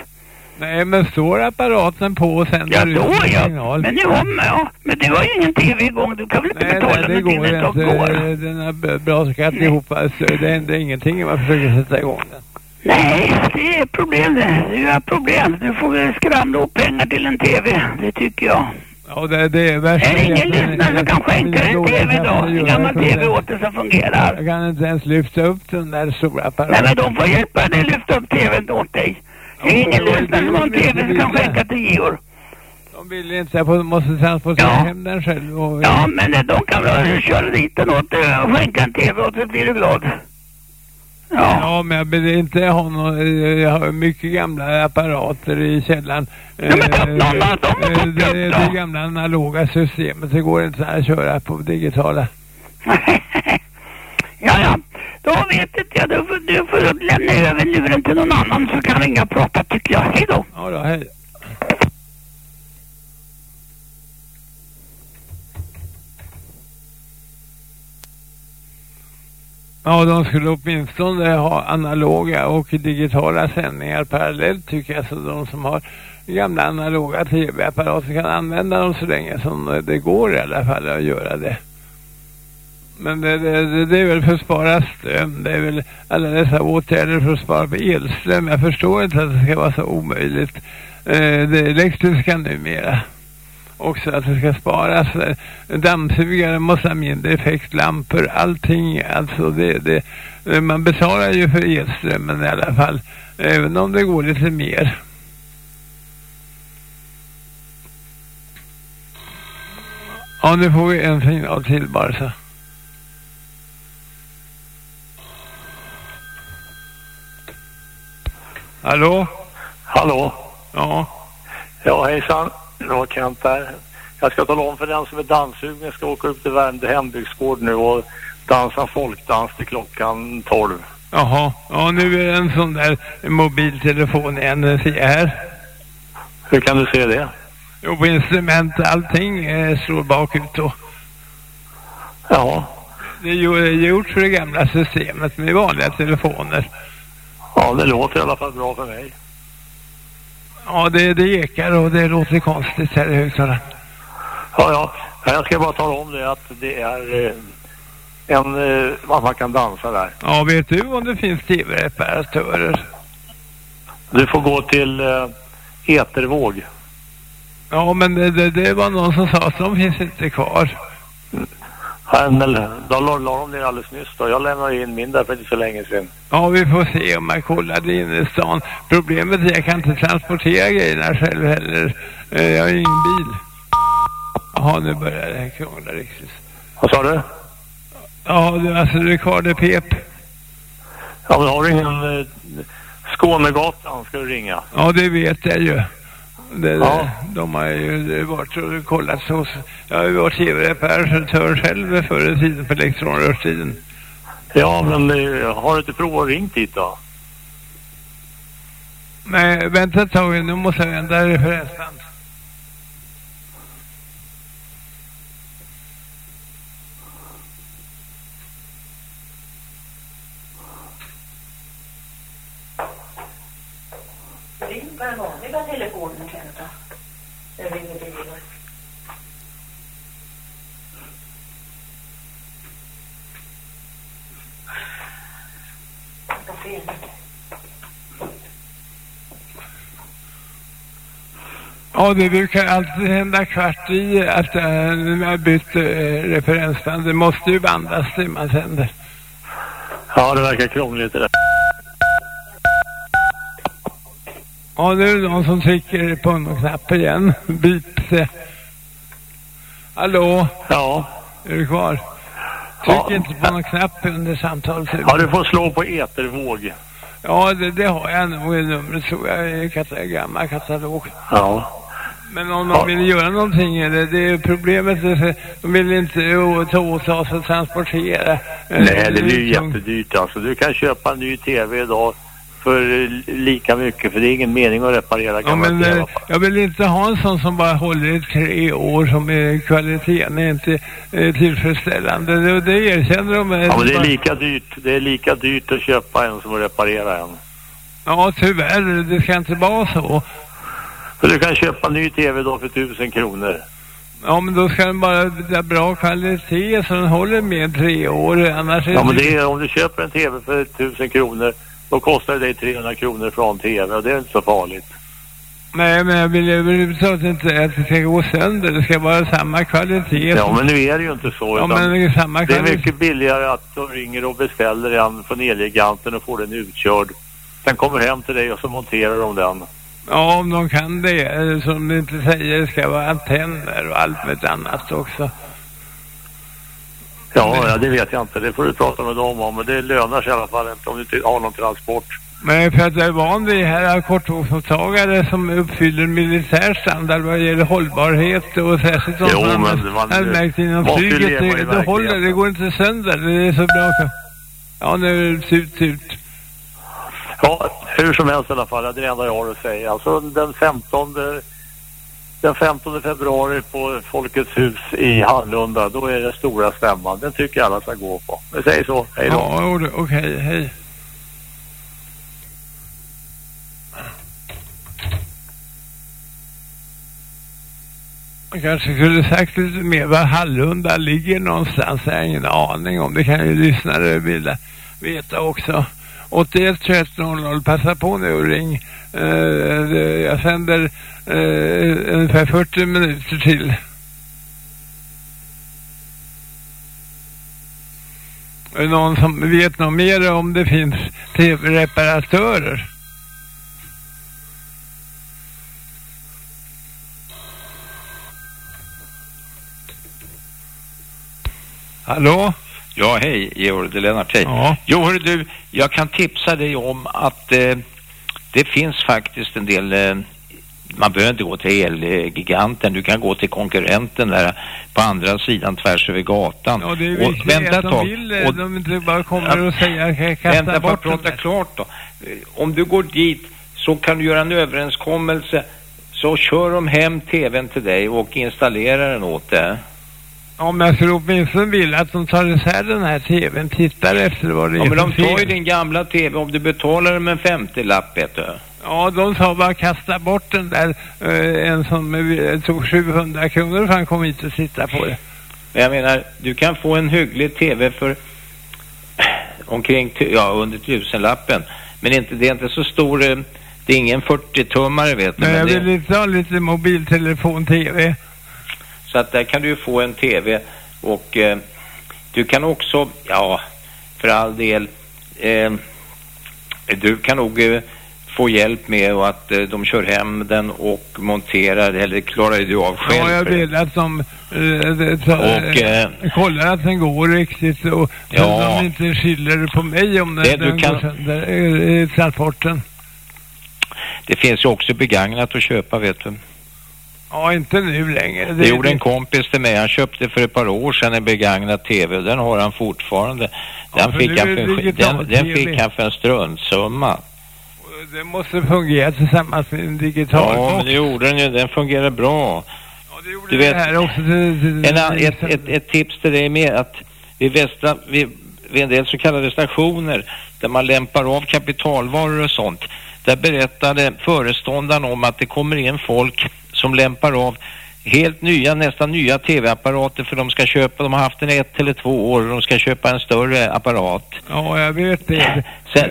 Nej, men står apparaten på och sänder Ja, ut då en ja. signal? Men nu har ja. Men du har ju ingen tv igång, du kan väl inte Nej, betala nej, det går inte. går? Den b- bra skatt ihop. Alltså, det händer ingenting om man försöker sätta igång den. Nej, det är problem det. Det är problem. Du får väl skramla upp pengar till en tv, det tycker jag. Ja, det, det är värst. Är det ingen lyssnare som kan skänka en tv då? En gammal tv åt dig som fungerar? Jag kan inte ens lyfta upp den där stora Nej, apparaten. men de får hjälpa dig lyfta upp tvn åt dig. Det är ingen lyssnare som har en tv som kan skänka till Georg. De vill inte, får- måste transportera Ja. hem den själv. Och, Ja, men eh, de kan väl köra dit den åt dig och skänka en tv åt dig, blir du glad. Ja. Ja, men jag vill inte ha någon, eh, jag har mycket gamla apparater i källaren. Ja, men någon av dem Eh, det, gamla analoga systemet, det går inte att köra på digitala. ja, ja. Då vet inte jag. Du får, du får lämna över luren till någon annan så kan ringa och prata tycker jag. Hej då. Ja då, hej. Ja, de skulle åtminstone ha analoga och digitala sändningar parallellt tycker jag. Så de som har gamla analoga tv-apparater kan använda dem så länge som det går i alla fall att göra det. Men det, det, det, det är väl för att spara ström. Det är väl alla dessa åtgärder för att spara på elström. Jag förstår inte att det ska vara så omöjligt. Eh, det elektriska numera. Också att det ska sparas. Dammsugare måste ha mindre effektlampor. Allting. Alltså det, det, eh, man betalar ju för elströmmen i alla fall. Även om det går lite mer. Ja, nu får vi en signal till bara så. Hallå? Hallå? Ja. Ja, hejsan. Var Kent här. Jag ska tala om för den som är danssugen. Jag ska åka upp till Värmdö hembygdsgård nu och dansa folkdans till klockan 12. Jaha. Ja, nu är en sån där mobiltelefon jag här. Hur kan du se det? Jo, på instrument allting eh, står bakut då. Ja, det är gjort för det gamla systemet med vanliga telefoner. ja det låter i alla fall bra för mig. Ja, det, det ekar och det låter konstigt här i högtalaren. Ja, ja. Ja, Jag ska bara tala om det att det är eh, en, eh, man kan dansa där. Ja, vet du om det finns tv-reparatörer? Du får gå till eh, Etervåg. Ja, men det, det, det var någon som sa att de finns inte kvar. Här, men, då la, la de ner alldeles nyss då. Jag lämnade in min där för inte så länge sedan. Ja, vi får se om man kollar det inne i stan. Problemet är att jag kan inte transportera grejerna själv heller. Eh, Jag har ingen bil. Jaha, nu börjar det krångla riktigt. Vad sa du? Ja, det, alltså det pep. Ja, men har du ingen eh, Skånegatan ska du ringa. Ja, det vet jag ju. Det, Ja. De har ju varit och kollat så. Jag har ju varit tv-reparatör själv förr i tiden på elektronrörstiden. Ja, men har du inte provat att ringa hit då? Men vänta ett tag, nu måste jag ändra referensband. Den vanliga telefonen Kenta. Jag ringer till Georg. Vad fel. Ja, det brukar alltid hända kvart i att äh, när jag bytt äh, referensband. Det måste ju bandas det man sänder. Ja, det verkar krångligt det där. Ja, nu är det någon som trycker på en knapp igen. Bip. Hallå? Ja. Är du kvar? Tryck Ja. inte på någon knapp under samtalet. Ja, du får slå på Etervåg. Ja, det, det har jag nog i numret tror jag i kata, gammal katalog. Ja. Men om de vill göra någonting, är det, det är problemet, de vill inte ta åt sig och transportera. Nej, det blir ju tung- jättedyrt alltså. Du kan köpa en ny tv idag för lika mycket för det är ingen mening att reparera Ja, gamla men TV. eh, jag vill inte ha en sån som bara håller i tre år som är, kvaliteten är inte eh, tillfredsställande. Det, det erkänner de. Ja, men det är lika dyrt. Det är lika dyrt att köpa en som att reparera en. Ja, tyvärr. Det ska inte vara så. För du kan köpa en ny TV då för tusen kronor. Ja, men då ska den bara ha bra kvalitet så den håller med tre år. Annars är Ja, men det är, om du köper en TV för tusen kronor då kostar det dig 300 kronor från TV och det är inte så farligt. Nej, men jag vill överhuvudtaget inte att det ska gå sönder. Det ska vara samma kvalitet. Ja, men nu är det ju inte så. Ja, men det är samma det är kvalitet. mycket billigare att du ringer och beställer en från Elgiganten och får den utkörd. Sen kommer hem till dig och så monterar de den. Ja, om de kan det. Som de inte säger, det ska vara antenner och allt med annat också. Ja, ja, det vet jag inte. Det får du prata med dem om. Men det lönar sig i alla fall inte om du inte har någon transport. Men för att jag är van vid här korttågsmottagare som uppfyller militär standard vad gäller hållbarhet och särskilt som men man- har märkt inom flyget. Det, det håller, det går inte sönder. Det är så bra. Ja, nu är det ut, ut. Ja, hur som helst i alla fall. Det är det enda jag har att säga. Alltså den 15, den 15 februari på Folkets hus i Hallunda, då är det stora stämman. Den tycker jag alla ska gå på. Vi säger så. Hej då. Ja, jo, Okay, okej, hej. Man kanske skulle sagt lite mer var Hallunda ligger någonstans. Jag har ingen aning om. Det kan ju lyssnare vilja veta också. 81 21 00, passa på nu och ring. Eh, jag sänder eh, ungefär 40 minuter till. Är det någon som vet något mer om det finns tv-reparatörer? Hallå? Ja, hej Georg, det är Lennart, hej. Ja. Jo, hörru du, jag kan tipsa dig om att eh, det finns faktiskt en del, eh, man behöver inte gå till Elgiganten, du kan gå till konkurrenten där på andra sidan tvärs över gatan. Ja, det är Och viktigt vänta att de vill, eh, Och- de inte bara kommer och säger "Ka- kasta Vänta, bara prata där." klart då. Eh, Om du går dit så kan du göra en överenskommelse så kör de hem tvn till dig och installerar den åt dig. Om jag skulle åtminstone vilja att de tar isär den här tvn, tittar efter vad det är Ja, men för de tar ju din gamla tv om du betalar dem en 50-lapp, vet du. Ja, de sa bara kasta bort den där, eh, en som eh, tog 700 kronor för han kom hit och tittade på det. Men jag menar, du kan få en hygglig tv för omkring, ja, under tusenlappen. Men inte, det är inte så stor, eh, det är ingen 40-tummare vet du. Men jag det, vill inte ha lite mobiltelefon-tv. Så att där kan du få en tv och eh, du kan också, ja, för all del, eh, du kan nog eh, få hjälp med och att eh, de kör hem den och monterar, eller klarar du av själv. Ja, jag vill att de eh, ta, Och, eh, kollar att den går riktigt och Ja. de inte skyller på mig om den, Det du den kan- går sönder, eh, eh, transporten. Det finns ju också begagnat att köpa vet du. Ja, inte nu längre. Det gjorde en kompis till mig. Han köpte för ett par år sedan en begagnad tv och den har han fortfarande. Den, för fick, han för, det en den, den fick han för en struntsumma. Det måste fungera tillsammans med en digital Ja, men det gjorde den ju. Den fungerar bra. Du det vet, här också en, ett, ett, ett tips till dig med att vid, västra, vid, vid en del så kallade stationer där man lämpar av kapitalvaror och sånt. Där berättade föreståndaren om att det kommer in folk som lämpar av helt nya, nästan nya tv-apparater för de ska köpa, de har haft den ett eller två år och de ska köpa en större apparat. Ja, jag vet det. Sen,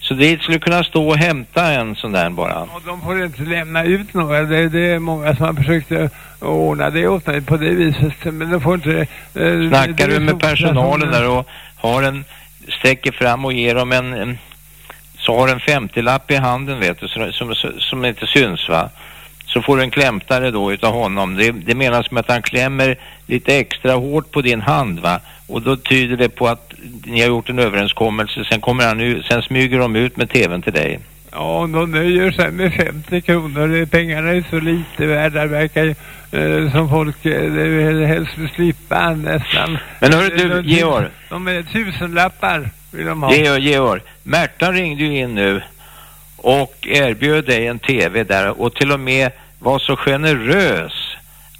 så det skulle kunna stå och hämta en sån där bara. Och de får inte lämna ut några. Det, det är många som har försökt ordna det åt mig på det viset. Men de får inte... Eh, Snackar du med personalen där och har en, sträcker fram och ger dem en, en så har en 50-lapp i handen vet du, som, som, som inte syns va. Så får du en klämtare då utav honom. Det, det menas med att han klämmer lite extra hårt på din hand va. Och då tyder det på att ni har gjort en överenskommelse. Sen kommer han ut, sen smyger de ut med tvn till dig. Ja, de nöjer sig med 50 kronor. Pengarna är så lite värda. verkar eh, som folk eh, vill helst vill slippa nästan. Men hörru du, De- de- Georg. De är tusenlappar vill de ha. Georg, Georg. Märta ringde ju in nu och erbjöd dig en tv där och till och med var så generös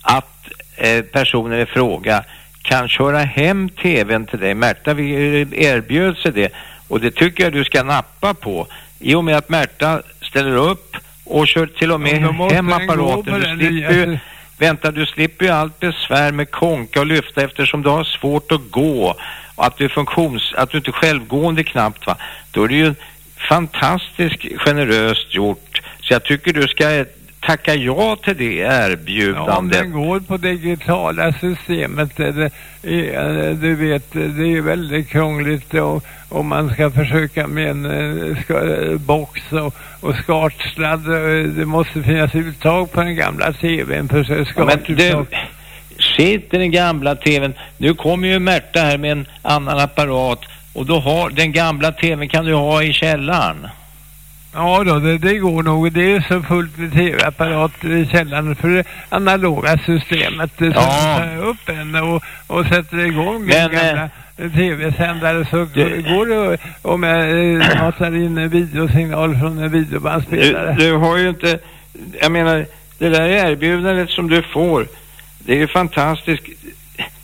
att eh, personen i fråga kan köra hem tvn till dig. Märta vi- erbjöd sig det och det tycker jag du ska nappa på. I och med att Märta ställer upp och kör till och med Ja, hem apparaten. Du slipper ju, vänta, du slipper ju allt besvär med konka och lyfta eftersom du har svårt att gå och att du är funktions, att du inte är självgående knappt va. Då är det ju fantastiskt generöst gjort. Så jag tycker du ska tacka ja till det Ja, om erbjudandet. den går på digitala systemet, det, är- du vet, det är väldigt krångligt och, och man ska försöka med en eh, ska, box och, och skartsladd. Det måste finnas uttag på den gamla tvn för Ja, skartuttag. du, skit i den gamla tvn. Nu kommer ju Märta här med en annan apparat och då har den gamla tvn kan du ha i källaren. Ja då, det, det går nog. Det är så fullt med tv-apparater i källaren för det analoga systemet. Det Ja. tar upp en och, och sätter igång min eh, gamla tv-sändare så du- går det om jag eh, matar in en videosignal från en Du, videobandspelare. du har ju inte, jag menar, det där erbjudandet som du får, det är ju fantastiskt.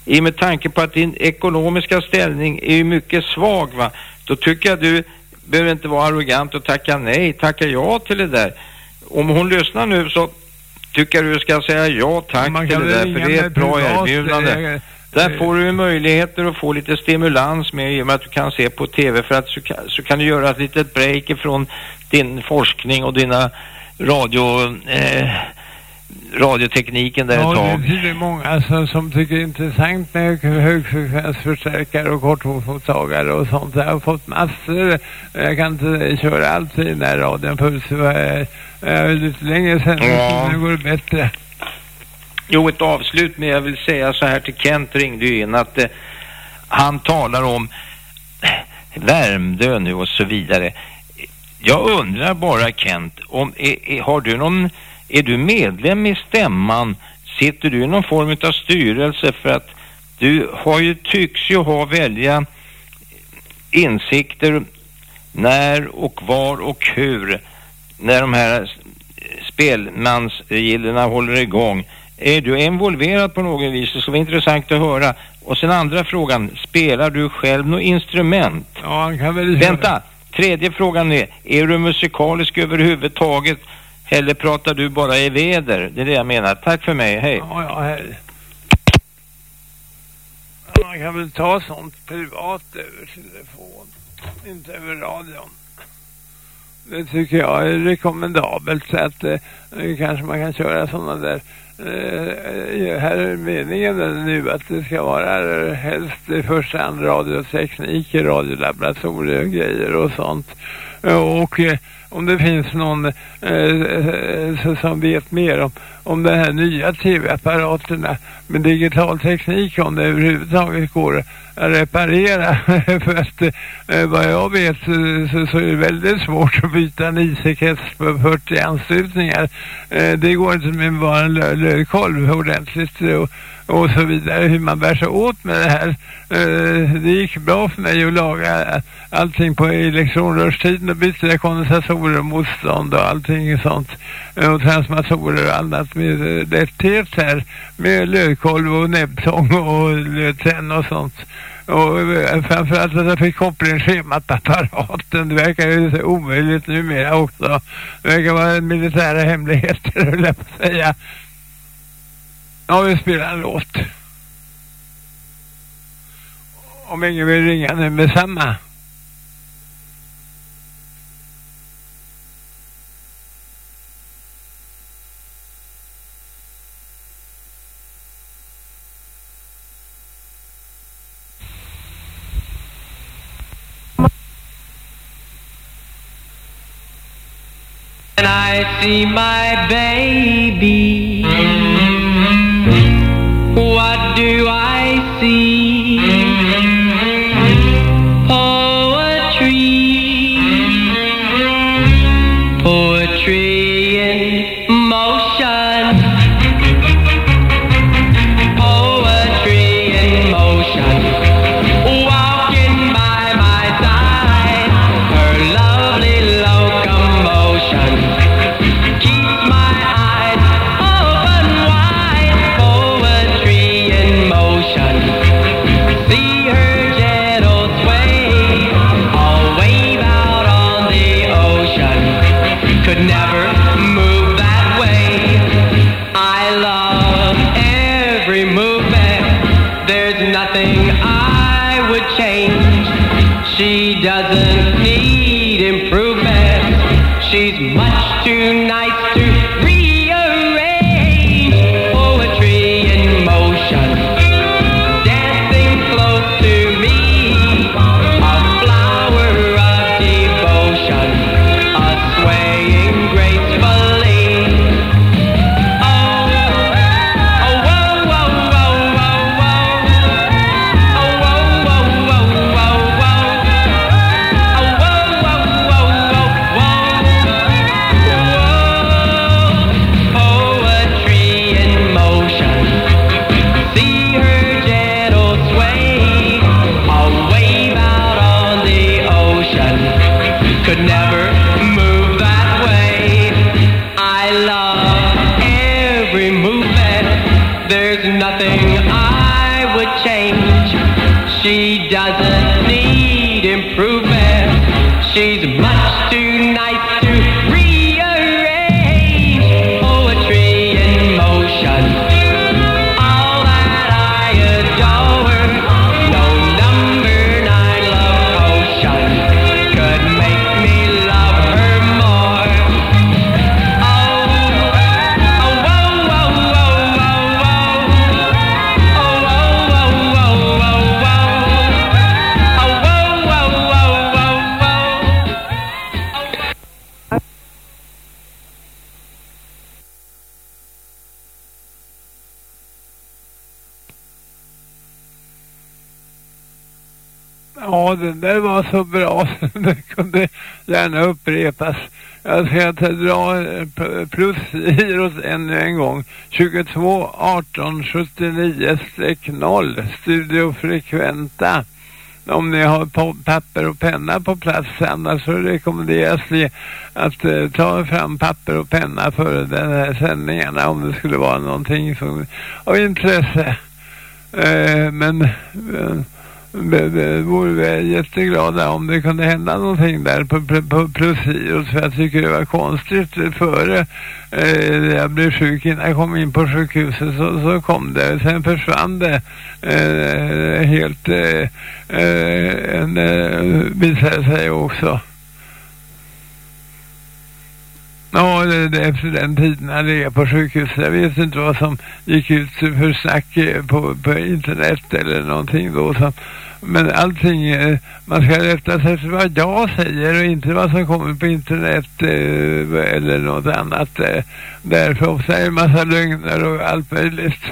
I med tanke på att din ekonomiska ställning är ju mycket svag va, då tycker jag du behöver inte vara arrogant och tacka nej, tacka ja till det där. Om hon lyssnar nu så tycker du ska säga ja tack Man till det där, för det är ett bra erbjudande. eh, Där eh, får du möjligheter att få lite stimulans med i och med att du kan se på tv för att så kan, så kan du göra ett litet break ifrån din forskning och dina radio, eh, radiotekniken där Ja, ett tag. det det är många som, som tycker det är intressant med högfrekvensförstärkare och kortvågsmottagare och sånt. Jag har fått massor. Jag kan inte köra allt i den där radion för så är är lite längre sen. Ja. Nu går det bättre. Jo, ett avslut med jag vill säga så här till Kent ringde ju in att eh, han talar om Värmdö nu och så vidare. Jag undrar bara Kent, om, är, är, har du någon, är du medlem i stämman? Sitter du i någon form av styrelse för att du har ju, tycks ju ha välja insikter när och var och hur när de här spelmansgillorna håller igång. Är du involverad på något vis? Det skulle vara intressant att höra. Och sen andra frågan, spelar du själv något instrument? Ja, han kan väl Vänta, tredje frågan är, är du musikalisk överhuvudtaget? Eller pratar du bara i väder? Det är det jag menar. Tack för mig, hej. Ja, ja, hej. Man kan väl ta sånt privat över telefon, inte över radion. Det tycker jag är rekommendabelt så att eh, kanske man kan köra sådana där. Eh, eh, här är meningen nu att det ska vara helst i första hand radioteknik, radiolaboratorier och grejer och sånt. Eh, och eh, om det finns någon eh, eh som vet mer om, om de här nya tv-apparaterna med digital teknik om det överhuvudtaget går att reparera för att eh, vad jag vet så, så, är det väldigt svårt att byta en IC-krets på 40 anslutningar. Eh, det går inte med bara en lödkolv lövkolv ordentligt och, och så vidare hur man bär sig åt med det här. Eh, det gick bra för mig att laga allting på elektronrörstiden och byta kondensatorer och motstånd och allting sånt Eh, och transformatorer och annat med eh, lätthet här med kolv och näbbtång och lötsen och sånt. Och eh, framförallt att jag fick kopplingsschemat apparaten. Det verkar ju så omöjligt numera också. Det verkar vara militära hemligheter, höll jag på att säga. Ja, vi spelar en låt. Om ingen vill ringa nu med samma. And I see my baby. Upprepas. Jag ska dra plus p- ännu en gång. 22 18 79 0 studiofrekventa. Om ni har papper och penna på plats annars så rekommenderas det att eh, ta fram papper och penna för den här sändningarna om det skulle vara någonting som av intresse. Eh, men eh, vore vi jätteglada om det kunde hända någonting där på, på, på för jag tycker det var konstigt före eh, jag blev sjuk innan jag kom in på sjukhuset så, så kom det sen försvann det eh, helt eh, eh en, eh, visade sig också Ja, det, det, efter den tiden när jag är på sjukhuset. Jag vet inte vad som gick ut för snack på, på internet eller någonting då. Som, men allting, eh, man ska rätta sig efter vad jag säger och inte vad som kommer på internet eh, eller något annat. Eh, därför ofta är det en massa lögner och allt möjligt.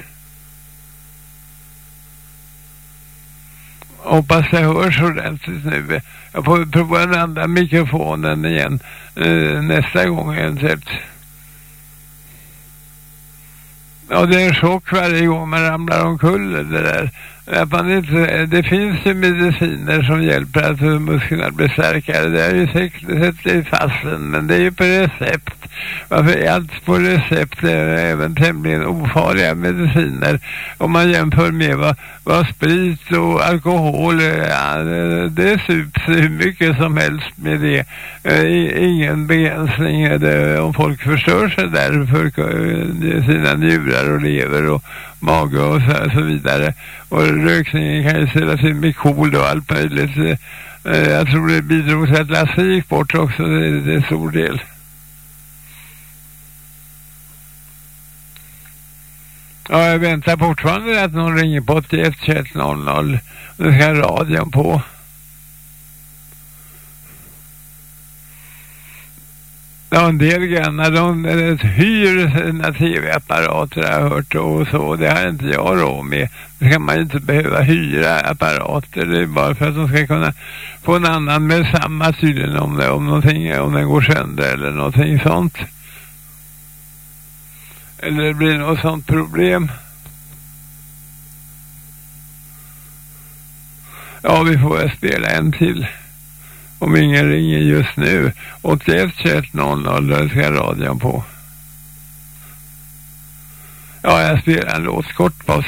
Hoppas det hörs ordentligt nu. Jag får prova den andra mikrofonen igen nästa gång eventuellt. Ja, det är en chock varje gång man ramlar omkull det där. Äh, att man inte, äh, det finns ju mediciner som hjälper att musklerna blir starkare. Det har ju sett sett i fasten, men det är ju på recept. Varför är allt på recept är även tämligen ofarliga mediciner? Om man jämför med vad, vad sprit och alkohol, ja, det, sups hur mycket som helst med det. Ingen begränsning är det om folk förstör sig där för sina njurar och lever och mage och så, så vidare. Och rökningen kan ju ställa till med kol och allt möjligt. Eh, jag tror det bidrog till att Lasse gick bort också, det, det är stor del. Ja, jag väntar fortfarande att någon ringer på 81 21 00. Nu ska radion på. Ja, en del grannar de eh, hyr sina tv-apparater har jag hört och så. Det har inte jag råd med. Då kan man ju inte behöva hyra apparater. Det är bara för att de ska kunna få en annan med samma tydligen om, det, om, någonting, om den går sönder eller någonting sånt. Eller det blir något sånt problem. Ja, vi får väl spela en till. Om ingen ringer just nu. 81 21 00, där ska radion på. Ja, jag spelar en låt kort paus.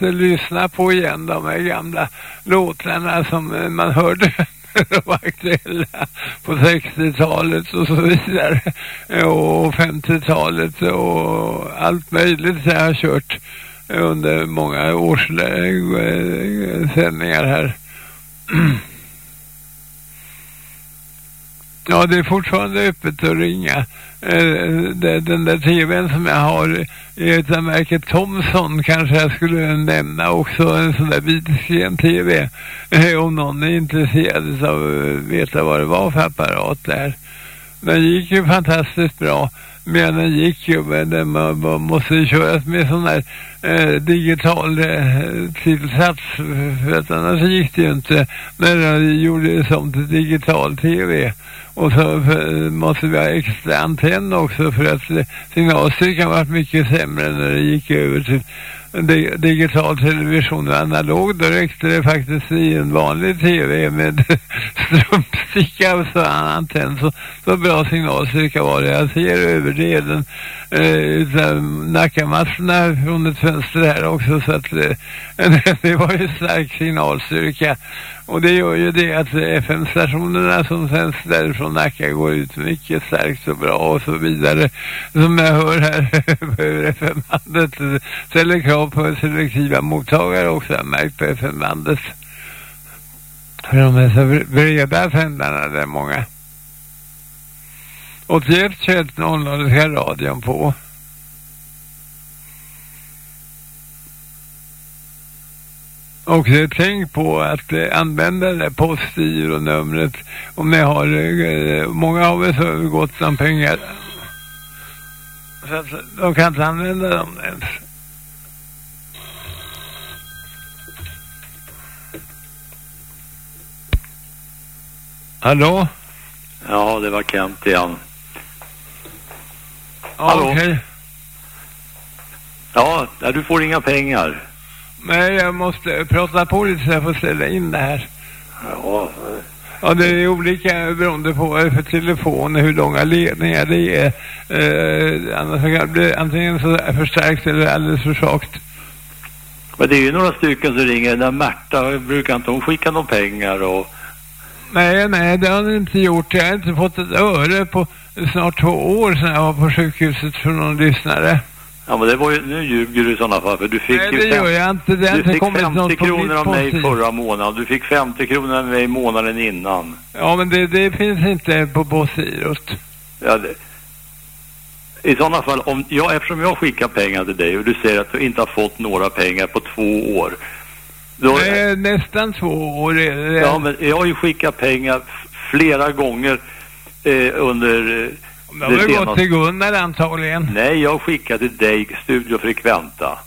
Måste lyssna på igen, de här gamla låtarna som eh, man hörde de var aktuella på 60-talet och så vidare. Och 50-talet och allt möjligt så jag har kört under många års eh, eh, sändningar här. Ja, det är fortfarande öppet att ringa. Eh, den där tvn som jag har är utav märket Thomson kanske jag skulle nämna också. En sån där vitsken tv. Eh, om någon är intresserad av att veta vad det var för apparat där. Den gick ju fantastiskt bra. Men den gick ju, men den man måste ju köras med sån här eh, digital eh, tillsats. För att annars gick det ju inte när jag gjorde som till digital tv. Och så måste vi ha extra antenn också för att eh, signalstyrkan var mycket sämre när det gick över till digital television och analog. Då räckte det faktiskt i en vanlig tv med strumpsticka och så antenn. Så, så bra signalstyrka var det. Jag ser överdelen eh, Nackamassorna från ett fönster här också. Så att eh, det var ju stark signalstyrka. Och det gör ju det att FM-stationerna som sänds därifrån Nacka går ut mycket starkt och bra och så vidare. Som jag hör här över FM-bandet ställer krav på selektiva mottagare också, jag märkt på FM-bandet. För de är så breda sändarna, det är många. 81 21 00 ska radion på. Och eh, tänk på att eh, använda det postgironumret om ni har, eh, många av er så har gått om pengar. Så att de kan inte använda dem ens. Hallå? Ja, det var Kent igen. Hallå? Okej. Ja, du får inga pengar. Nej, jag måste prata på lite så jag får ställa in det här. Ja, Ja, det är olika beroende på vad det är för telefon hur långa ledningar det är. Eh, annars kan det bli antingen så förstärkt eller alldeles för svagt. men det är ju några stycken som ringer. Den där Märta, brukar inte hon skicka några pengar och... Nej, nej, det har ni inte gjort. Jag har inte fått ett öre på snart två år sedan jag var på sjukhuset för någon lyssnare. Ja, men det var ju, nu ljuger du i sådana fall, för du fick Nej, ju det fem- gör jag inte. Det har du inte fick kommit 50 något på kronor av mig postgiro. förra månaden. Du fick 50 kronor av mig månaden innan. Ja, men det, det finns inte på postgirot. Ja, det. I sådana fall, om jag, eftersom jag skickar pengar till dig och du säger att du inte har fått några pengar på två år. Då, Nej, nästan två år är det. ja, men jag har ju skickat pengar flera gånger eh, under eh, det har väl gått till Gunnar antagligen. Nej, jag har skickat till dig, Studio Frekventa.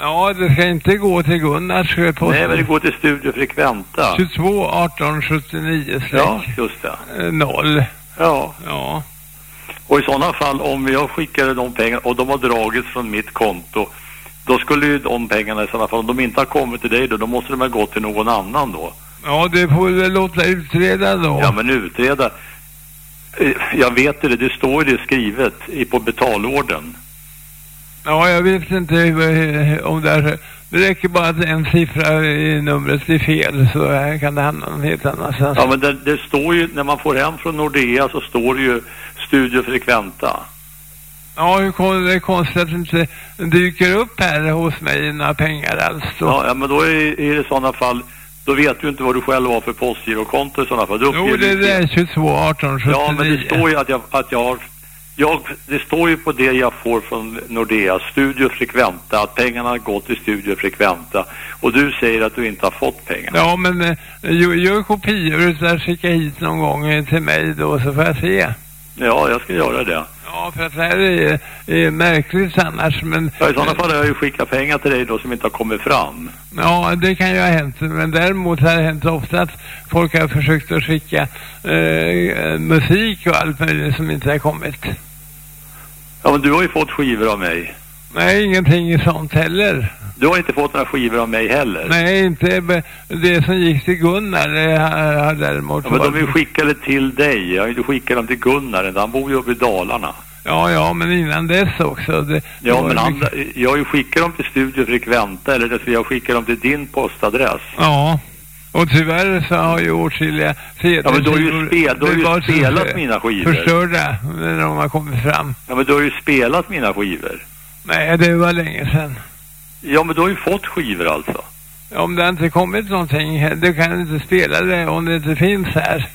Ja, det ska inte gå till Gunnars eh, post. Nej, men det går till Studio Frekventa. 22 18 79 Ja, streck just det. eh, noll. Ja. Ja. Och i sådana fall, om jag skickade de pengarna och de har dragits från mitt konto, då skulle ju de pengarna i sådana fall, om de inte har kommit till dig då, då måste de ha gått till någon annan då. Ja, det får väl låta utreda då. Ja, men utreda. Eh, Jag vet det, det står det skrivet på betalorden. Ja, jag vet inte eh, om det är... Det räcker bara att en siffra i numret är fel så kan det hamna någon helt annanstans. Ja, men det, det står ju, när man får hem från Nordea så står det ju Studio Frekventa. Ja, det är konstigt att det inte dyker upp här hos mig några pengar alls. Ja, ja men då är, är det i sådana fall, då vet du inte vad du själv har för postgirokonto i sådana fall. Jo, uppger det du är det 22 18 79. Ja, men det står ju att jag, att jag har... Jag, det står ju på det jag får från Nordea, Studio Frekventa, att pengarna har gått till Studio Frekventa. Och du säger att du inte har fått pengarna. Ja, men eh, gör, kopior så där skicka hit någon gång eh, till mig då så får jag se. Ja, jag ska göra det. Ja, för att det här är, är märkligt annars, men... Ja, I sådana fall har jag ju skickat pengar till dig då som inte har kommit fram. Ja, det kan ju ha hänt. Men däremot har det hänt ofta att folk har försökt att skicka eh, musik och allt möjligt som inte har kommit. Ja, men du har ju fått skivor av mig. Nej, ingenting sånt heller. Du har inte fått några skivor av mig heller. Nej, inte det som gick till Gunnar det har, däremot Ja, men de är ju skickade till dig. Jag har inte skickat dem till Gunnar. Han bor ju uppe i Dalarna. Ja, ja, men innan dess också. Det, Ja, men han, mycket- jag har ju skickat dem till Studio Frekventa, eller jag skickar dem till din postadress. Ja, och tyvärr så har ju åtskilliga CD Ja, men du har ju spel- du har ju spelat mina skivor. Förstörda när de har kommit fram. Ja, men du har ju spelat mina skivor. Nej, det var länge sedan. Ja, men du har ju fått skivor alltså. Om det inte kommit någonting, du kan inte spela det om det inte finns här.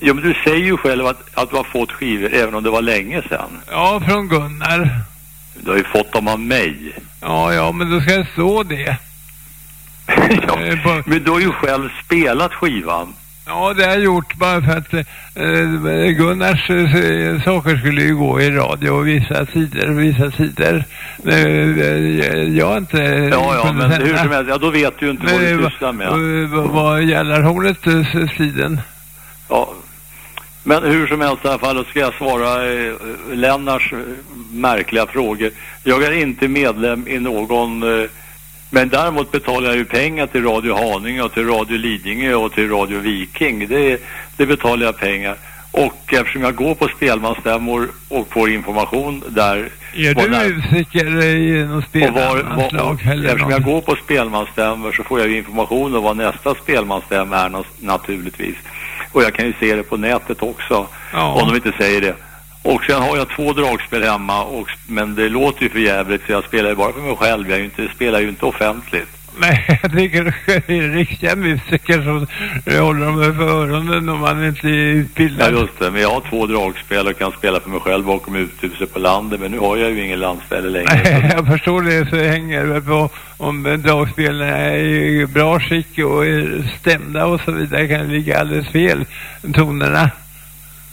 Ja, men du säger ju själv att, att du har fått skivor även om det var länge sedan. Ja, från Gunnar. Du har ju fått dem av mig. Ja, ja, men då ska jag stå det. ja, men du har ju själv spelat skivan. Ja, det har jag gjort bara för att eh, Gunnars eh, saker skulle ju gå i radio och vissa sidor och vissa sidor. Eh, eh, jag inte Ja, ja, men hur som helst, ja, då vet du ju inte vad Men, du eh, sysslar med. vad- vad- Vad Gällarhornet eh, striden? Ja. Men hur som helst i alla fall, ska jag svara eh, Lennars eh, märkliga frågor. Jag är inte medlem i någon, eh, men däremot betalar jag ju pengar till Radio Haninge och till Radio Lidingö och till Radio Viking. Det, det betalar jag pengar. Och eftersom jag går på spelmansstämmor och får information där. Är du när- musiker i och, eller eftersom jag något? går på spelmansstämmor så får jag ju information om vad nästa spelmansstämma är naturligtvis. Och jag kan ju se det på nätet också, Ja. om de inte säger det. Och sen har jag två dragspel hemma, och, men det låter ju för jävligt så jag spelar ju bara för mig själv. Jag inte, spelar ju inte offentligt. Nej, jag tycker det är riktiga musiker som håller dem för öronen om man inte är Ja, utbildad. just det. Men jag har två dragspel och kan spela för mig själv bakom uthuset på landet. Men nu har jag ju ingen landställe längre. Nej, jag förstår det så hänger det på om dragspelen är i bra skick och är stämda och så vidare kan det ligga alldeles fel, tonerna.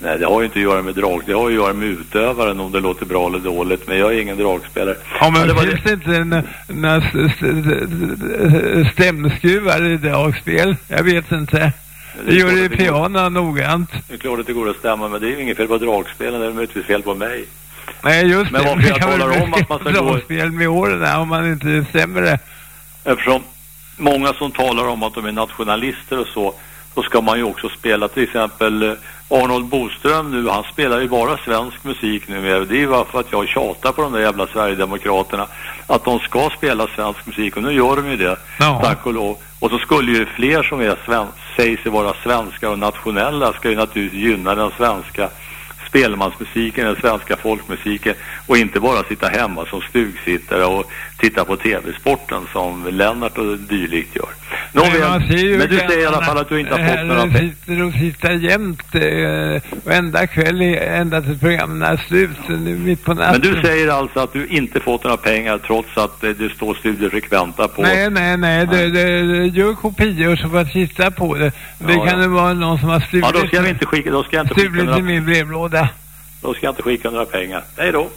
Nej, det har ju inte att göra med drag. Det har ju att göra med utövaren om det låter bra eller dåligt. Men jag är ingen dragspelare. Ja, men det var finns det inte en- några st- st- stämskruvar i dragspel? Jag vet inte. Det gör det i piano noggrant. Det är klart att det går att stämma, men det är ju inget fel på dragspelen. Det är möjligtvis fel på mig. Nej, just Men det. varför Det jag talar om att man ska gå- dragspel med åren om man inte stämmer det. Eftersom många som talar om att de är nationalister och så, då ska man ju också spela till exempel eh, Arnold Boström nu, han spelar ju bara svensk musik nu. Det är ju bara för att jag tjatar på de där jävla Sverigedemokraterna att de ska spela svensk musik och nu gör de ju det, Ja. tack och lov. Och så skulle ju fler som är sven säger sig vara svenska och nationella ska ju naturligtvis gynna den svenska spelmansmusiken, den svenska folkmusiken och inte bara sitta hemma som stugsittare och titta på tv-sporten som Lennart och dylikt gör. Nåväl, ju men du säger i alla fall att du inte har fått några pengar. sitter och tittar jämt eh, varenda kväll, i- ända till programmen är slut, nu mitt på natten. Men du säger alltså att du inte fått några pengar trots att eh, det står studiefrekventa på... Nej, nej, nej, det, det, det, gör kopior så får titta på det. Det Ja, kan ja. det vara någon som har stulit, Ja, då ska vi inte skicka, då ska jag inte skicka några, min brevlåda. då ska jag inte skicka några pengar. Hej då!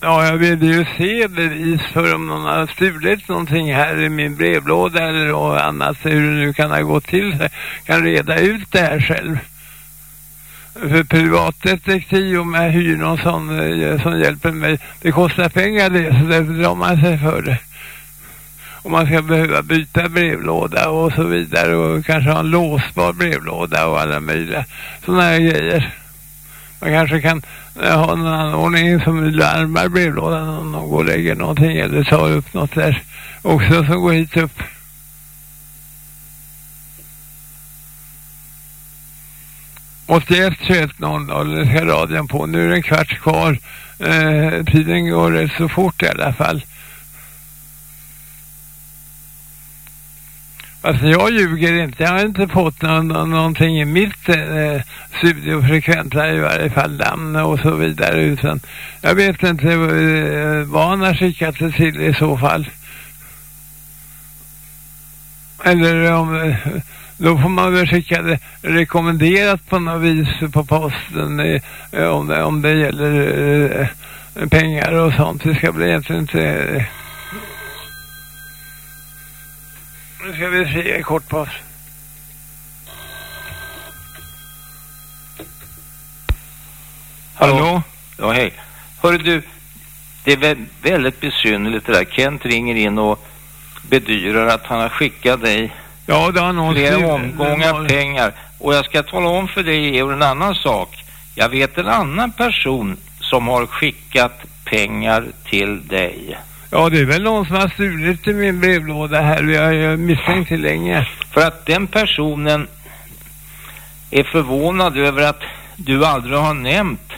Ja, jag vill ju se bevis för om någon har stulit någonting här i min brevlåda eller något annat, hur det nu kan ha gått till. Jag kan reda ut det här själv. För privatdetektiv om jag hyr någon sån eh, som hjälper mig, det kostar pengar det, så därför drar man sig för det. Om man ska behöva byta brevlåda och så vidare och kanske ha en låsbar brevlåda och alla möjliga sådana här grejer. Man kanske kan eh, ha en anordning som larmar brevlådan om någon går och lägger någonting eller tar upp något där också som går hit upp. Åttioett, 21, 00 ska radion på. Nu är det en kvart kvar. Eh, tiden går rätt så fort i alla fall. Alltså jag ljuger inte. Jag har inte fått någon, någon, någonting i mitt eh, studiofrekventa i varje fall namn och så vidare. Utan jag vet inte eh, vad han har skickat det till i så fall. Eller om... Eh, då får man väl skicka det rekommenderat på något vis på posten eh, om, det, om det gäller eh, pengar och sånt. Det ska väl egentligen inte... Eh, nu ska vi se en kort paus. Hallå? Ja, hej. Hörru du, det är vä- väldigt besynnerligt det där. Kent ringer in och bedyrar att han har skickat dig Ja, det har någon flera omgångar någon- pengar. Och jag ska tala om för dig, Georg, en annan sak. Jag vet en annan person som har skickat pengar till dig. Ja, det är väl någon som har stulit i min brevlåda här. Vi har misstänkt det länge. För att den personen är förvånad över att du aldrig har nämnt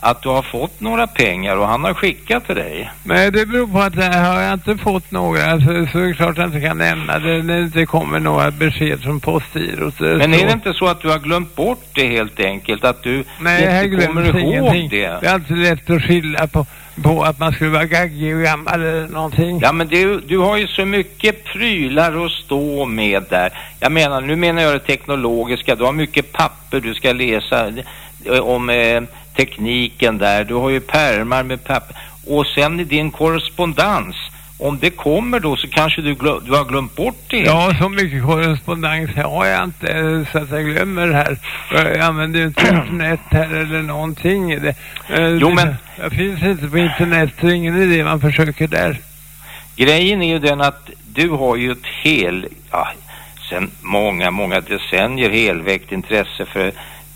att du har fått några pengar och han har skickat till dig. Nej, det beror på att här har jag inte fått några. Så, så är det klart jag inte kan nämna det när det inte kommer några besked från Postgirot. Men är det inte så att du har glömt bort det helt enkelt? Att du Nej, inte kommer ihåg ingenting. det? Det är alltid lätt att skylla på, på att man skulle vara gaggig och gammal eller någonting. Ja, men du, du har ju så mycket prylar att stå med där. Jag menar, nu menar jag det teknologiska. Du har mycket papper du ska läsa eh, om eh, tekniken där. Du har ju pärmar med papper. Och sen i din korrespondens, om det kommer då så kanske du, glö- du har glömt bort det. Ja, så mycket korrespondens har jag inte så att jag glömmer det här. Jag använder ju inte internet här eller någonting. Det, eh, Jo, det- men- Jag finns inte på internet, så det är ingen idé man försöker där. Grejen är ju den att du har ju ett hel, ja, sen många, många decennier helväckt intresse för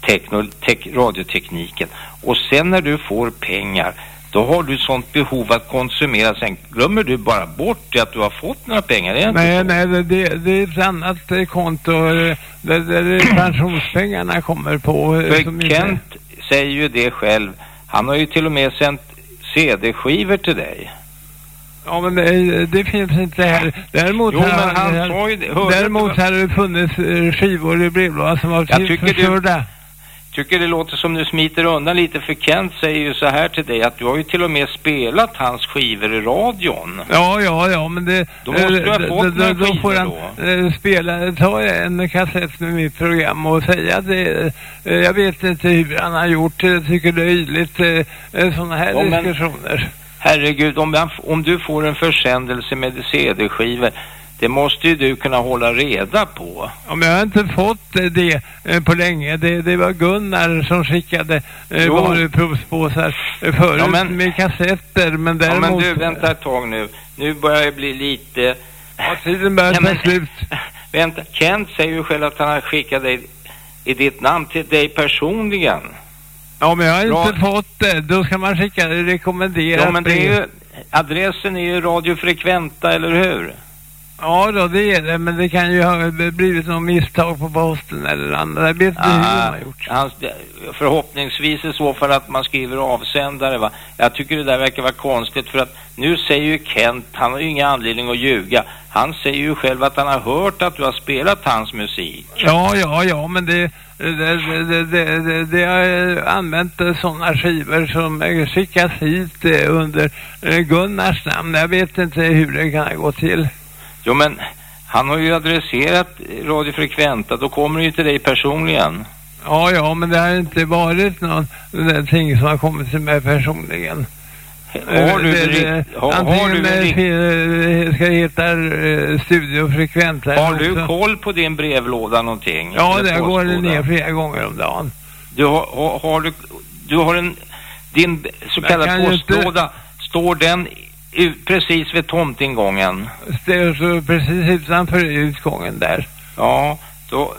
tekno, tek, radiotekniken. Och sen när du får pengar, då har du sånt behov att konsumera. Sen glömmer du bara bort det att du har fått några pengar. Det Nej, nej, det, det, det är ett annat eh, konto eh, där, där pensionspengarna kommer på. eh, För som inte- Kent säger ju det själv. Han har ju till och med sänt CD-skivor till dig. Ja, men det, det finns inte här. Däremot Jo, men han här, det. Däremot du har det funnits skivor i brevlådan som har Jag blivit tycker det låter som du smiter undan lite för Kent säger ju så här till dig att du har ju till och med spelat hans skivor i radion. Ja, ja, ja, men det... Då måste du ha fått då, några då får han eh, spela, ta en kassett med mitt program och säga det, eh, jag vet inte hur han har gjort det, tycker det är löjligt, eh, sådana här Ja, men- diskussioner. Herregud, om, jag, om du får en försändelse med CD-skivor, det måste ju du kunna hålla reda på. Ja, men jag har inte fått eh, det eh, på länge. Det, det var Gunnar som skickade eh, varuprovspåsar eh, förut Ja, men- med kassetter, men Ja, däremot... men du, vänta ett tag nu. nu börjar det bli lite... Ja, tiden börjar ta slut. Vänta, Kent säger ju själv att han har skickat dig i ditt namn till dig personligen. Ja, men jag har Bra. inte fått det. Då ska man skicka det rekommenderat Ja, men det är ju, adressen är ju Radio Frekventa, eller hur? Ja då, det är det. Men det kan ju ha blivit något misstag på posten eller andra. Jag vet inte hur Ah, har gjort. hans, förhoppningsvis i så fall att man skriver avsändare va. Jag tycker det där verkar vara konstigt för att nu säger ju Kent, han har ju inga anledning att ljuga. Han säger ju själv att han har hört att du har spelat hans musik. Ja, ja, ja, men det, det, det, det, det, har använt sådana skivor som skickas hit eh, under eh, Gunnars namn. Jag vet inte hur det kan gå till. Jo men han har ju adresserat Radio Frekventa, då kommer det ju till dig personligen. Ja, ja, men det har inte varit någon det ting som har kommit till mig personligen. Har du det, det det, har- har du det eh, ska det heta eh, studiofrekvent här Har du också. koll på din brevlåda någonting? Ja, det går postlåda? ner flera gånger om dagen. Du har, har, har du, du har en, din så kallade ju inte- postlåda, står den precis vid tomtingången? Det precis utanför utgången där. Ja, då,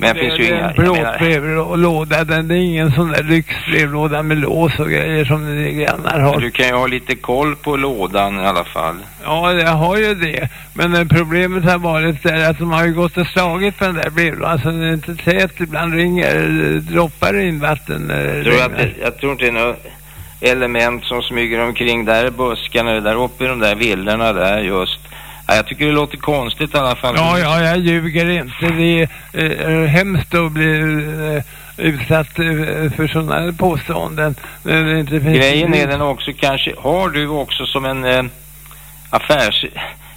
men det finns ju det är inga, en jag menar, plåtbrevlåda. Den det är ingen sån där lyxbrevlåda med lås och grejer som ni grannar har. du kan ju ha lite koll på lådan i alla fall. Ja, jag har ju det. Men eh, problemet har varit där att de har ju gått och slagit på den där brevlådan. Så den är inte tät. Ibland ringer, eh, droppar in vatten. eh, Jag tror, att det, jag tror inte det är något element som smyger omkring där i buskarna, där uppe i de där villorna där just. Ja, jag tycker det låter konstigt i alla fall. Ja, ja, jag ljuger inte. Det är eh, hemskt att bli eh, utsatt eh, för sådana påståenden. när det inte Grejen är den också kanske, har du också som en eh, affärs...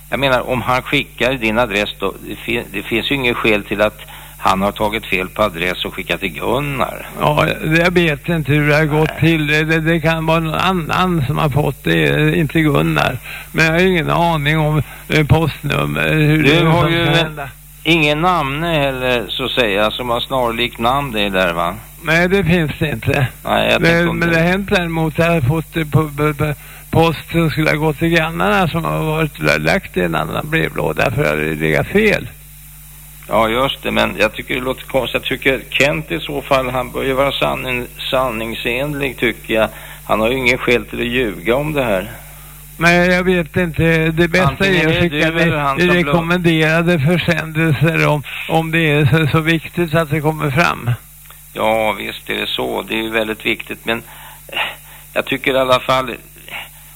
Jag menar om han skickar din adress då, det, fin, det finns ju inget skäl till att han har tagit fel på adress och skickat till Gunnar. Ja, jag vet inte hur det har gått till. Det, det, kan vara någon annan som har fått det, inte Gunnar. Men jag har ingen aning om eh, postnummer, hur Du det har ju hända. ingen namne heller så att säga som har snarlikt namn det där va? Nej, det finns det inte. Nej, jag det, men det har hänt däremot att jag har fått det på, på, på post som skulle ha gått till grannarna som har varit lagt i en annan brevlåda för att det legat fel. Ja, just det. Men jag tycker det låter konstigt. Jag tycker Kent i så fall, han bör ju vara sanning, sanningsenlig tycker jag. Han har ju ingen skäl till att ljuga om det här. Nej, jag vet inte. Det bästa Antingen är att är skicka blå- rekommenderade försändelser om, om det är så, så viktigt att det kommer fram. Ja, visst är det så. Det är ju väldigt viktigt. Men eh, jag tycker i alla fall, eh,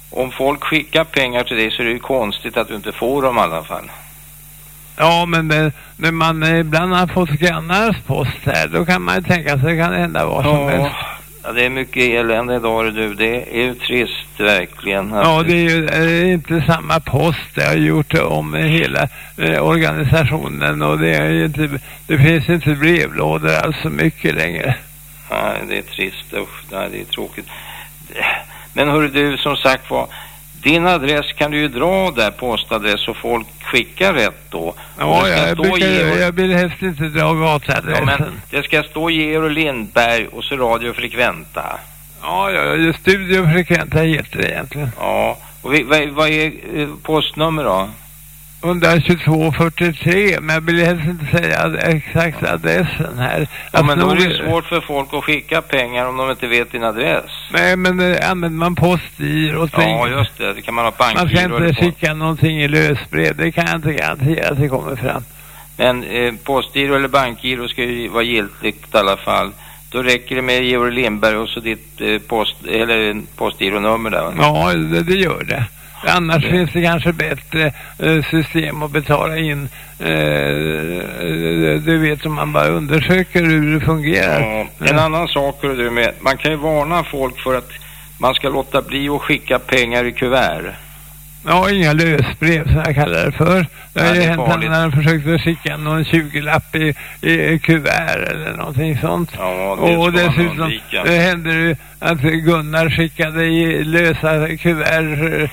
om folk skickar pengar till dig så är det ju konstigt att du inte får dem i alla fall. Ja, men det, när man eh, ibland har fått grannars post här, då kan man ju tänka sig det kan hända vad som Ja, helst. ja, det är mycket elände idag du. Det är ju trist verkligen. Ja, det är ju eh, inte samma post. Det har gjort om hela eh, organisationen och det är ju inte, det finns inte brevlådor alltså mycket längre. Nej, det är trist. Usch, nej, det är tråkigt. Men hörru du, som sagt var, din adress kan du ju dra där, postadress, så folk skickar rätt då. Ja, jag, brukar, Georg- jag vill helst inte dra Ja, gatadressen. men det ska stå Georg Lindberg och så Radio Frekventa. Ja, ja, ja, Studio Frekventa heter det egentligen. Ja, och vi, vad, vad är eh, postnummer då? 12243, men jag vill helst inte säga exakt adressen här. Ja, men då är det svårt för folk att skicka pengar om de inte vet din adress. Nej, men eh, använder man postgiro och ting. Ja, just det. Det kan man ha Man ska inte skicka någonting i lösbrev. Det kan jag inte garantera att det kommer fram. Men eh, postgiro eller bankgiro ska ju vara giltigt i alla fall. Då räcker det med Georg Lindberg och så ditt eh, post, eller postgironummer där va? Ja, det, det gör det. Annars finns det kanske bättre eh, system att betala in. Eh, eh, du vet om man bara undersöker hur det fungerar. Ja, en annan sak hör du med, man kan ju varna folk för att man ska låta bli att skicka pengar i kuvert. Ja, inga lösbrev som jag kallar det för. Det har ju det hänt farligt. när de försökte skicka någon 20-lapp i, i kuvert eller någonting sånt. Ja, det och dessutom det hände ju att Gunnar skickade i lösa kuvert eh.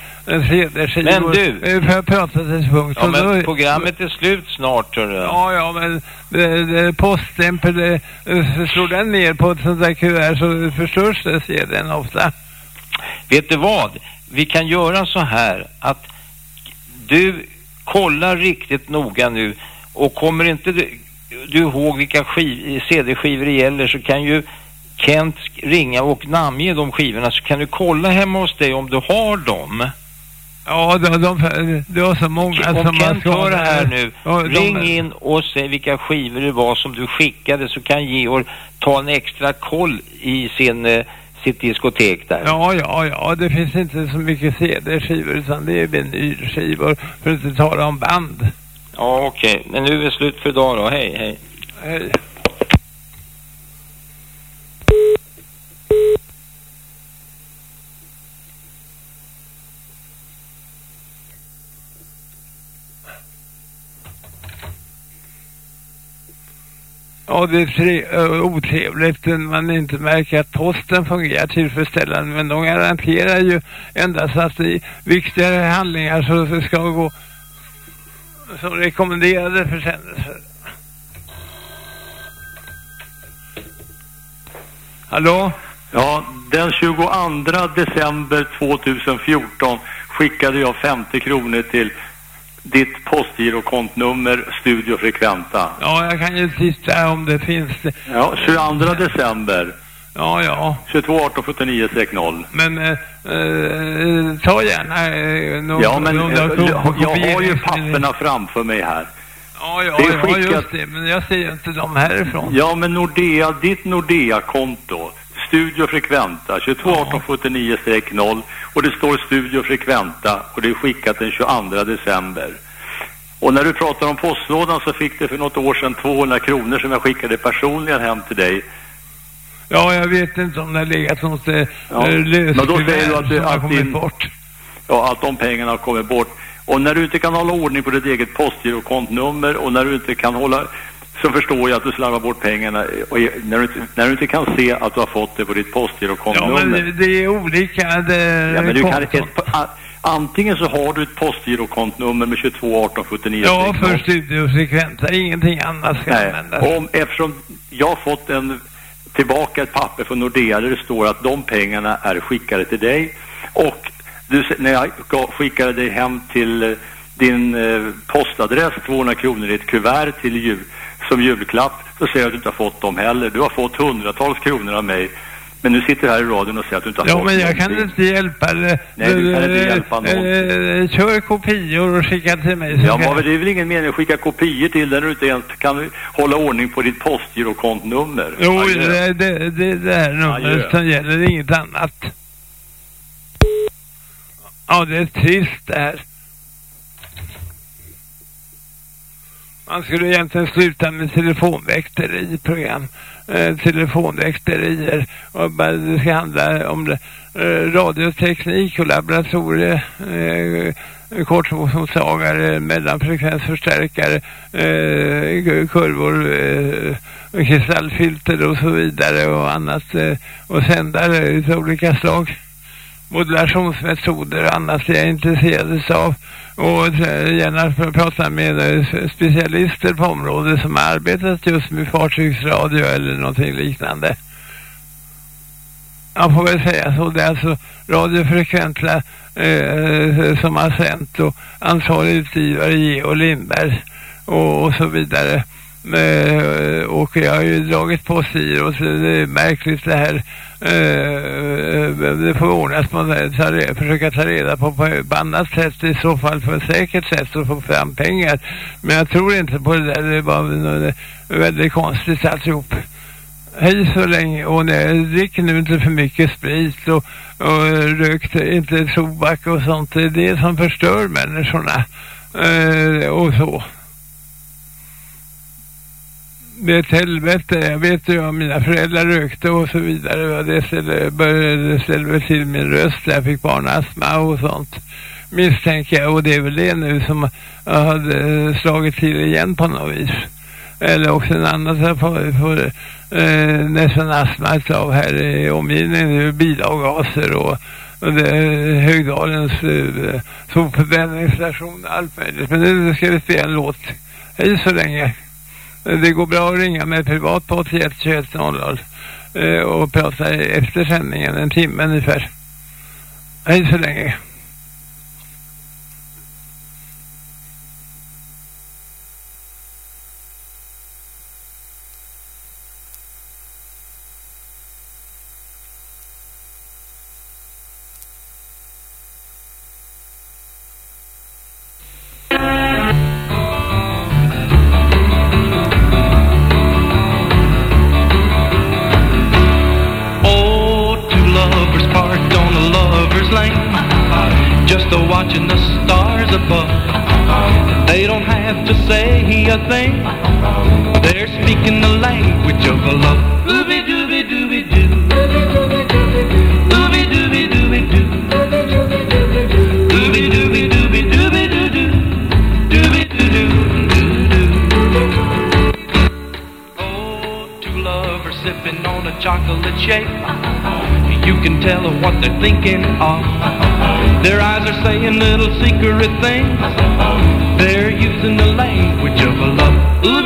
Men du- eh, För att prata till punkt. Ja, men då- programmet är slut snart hörru. Ja, ja, men det, det, poststämpel, det, eh, slår den ner på ett sånt där kuvert så förstörs det CDn ofta. Vet du vad? Vi kan göra så här att du kollar riktigt noga nu och kommer inte du, du ihåg vilka skiv, CD-skivor det gäller så kan ju Kent ringa och namnge de skivorna så kan du kolla hemma hos dig om du har dem. Ja, de, de, det var så många Om som Kent hör det här nu, Ja, de- ring in och säg vilka skivor det var som du skickade så kan Georg ta en extra koll i sin, eh, sitt diskotek där. Ja, ja, ja, det finns inte så mycket CD-skivor utan det är vinylskivor för att inte tala om band. Ja, okej. Men nu är det slut för idag då. Hej, hej. Hej. Ja, det är tre, ö, otrevligt när man inte märker att posten fungerar tillfredsställande. Men de garanterar ju endast att i viktigare handlingar så så ska gå som rekommenderade försändelser. Hallå? Ja, den 22 december 2014 skickade jag 50 kronor till ditt postgirokontnummer Studio Frekventa. Ja, jag kan ju titta om det finns. Ja, 22 december. Ja, ja. 22 18 79 0. Men eh, eh, ta gärna eh, någon, Ja, men någon eh, jag, jag har ju papperna framför mig här. Ja, ja, det är ja, skickat- just det. Men jag ser ju inte dem härifrån. Ja, men Nordea, ditt Nordea-konto, Studio Frekventa, 22 18 79 0 och det står Studio Frekventa och det är skickat den 22 december. Och när du pratar om postlådan så fick det för något år sedan 200 kronor som jag skickade personligen hem till dig. Ja, jag vet inte om det har legat något eh, Ja, eh, löst men då säger du att, som det, att, din, bort. ja, att de pengarna har kommit bort. Och när du inte kan hålla ordning på ditt eget postgirokontnummer och när du inte kan hålla så förstår jag att du slarvar bort pengarna och när du, inte, när du inte kan se att du har fått det på ditt Ja, postgirokontnummer. men det, är olika det, Ja, men du kan, ett, antingen så har du ett postgirokontnummer med 22 18 79 Ja, för studiofrekventa. Ingenting annat ska Nej, användas. om, eftersom jag har fått en, tillbaka ett papper från Nordea där det står att de pengarna är skickade till dig och du, när jag skickade dig hem till eh, din eh, postadress 200 kronor i ett kuvert till jul, som julklapp så säger jag att du inte har fått dem heller. Du har fått hundratals kronor av mig men nu sitter du här i radion och säger att du inte har Ja, fått men jag kan inte hjälpa det. Nej, du kan inte hjälpa någon. Eh, kör kopior och skicka till mig. Ja, men det är väl ingen mening att skicka kopior till där du inte ens kan hålla ordning på ditt postgirokontnummer. Jo, det, det, det är det här numret som gäller, inget annat. Ja, det är trist det här. Man skulle egentligen sluta med telefonväkteriprogram. Eh, telefonväkterier. Och bara det ska handla om det. Eh, radioteknik och laboratorier, Eh, kortmottagare, mellanfrekvensförstärkare, eh, kurvor, eh, kristallfilter och så vidare och annat. Eh, och sändare av olika slag modulationsmetoder och annat är jag intresserad av. Och gärna för att prata med eh, specialister på området som har arbetat just med fartygsradio eller någonting liknande. Jag får väl säga så. Det är alltså radiofrekventa eh, som har sänt och ansvarig utgivare Geo Lindberg och, och så vidare. Eh, och jag har ju dragit på Siro så det är märkligt det här. Eh, eh det får ordnas på att försöka ta reda på på annat sätt i så fall på ett säkert sätt att få fram pengar. Men jag tror inte på det där, det var eh, väldigt konstigt alltihop. Hej så länge och nej, drick nu inte för mycket sprit och, och rök inte tobak och sånt. Det är det som förstör människorna. Eh, och så. Det är ett helvete. Jag vet ju om mina föräldrar rökte och så vidare. Det ställde, började väl till min röst. Jag fick barnastma och sånt. Misstänker jag. Och det är väl det nu som jag hade slagit till igen på något vis. Eller också en annan som får, får eh, nästan astma av här i omgivningen. Det är bilavgaser och, och det är Högdalens eh, sopförbränningsstation allt möjligt. Men nu ska vi spela en låt. Hej så länge. Det går bra att ringa mig privat på 81 21 00 och prata efter sändningen en timme ungefär. Hej så länge. shape. You can tell of what they're thinking of. Their eyes are saying little secret things. They're using the language of a love. Ooh,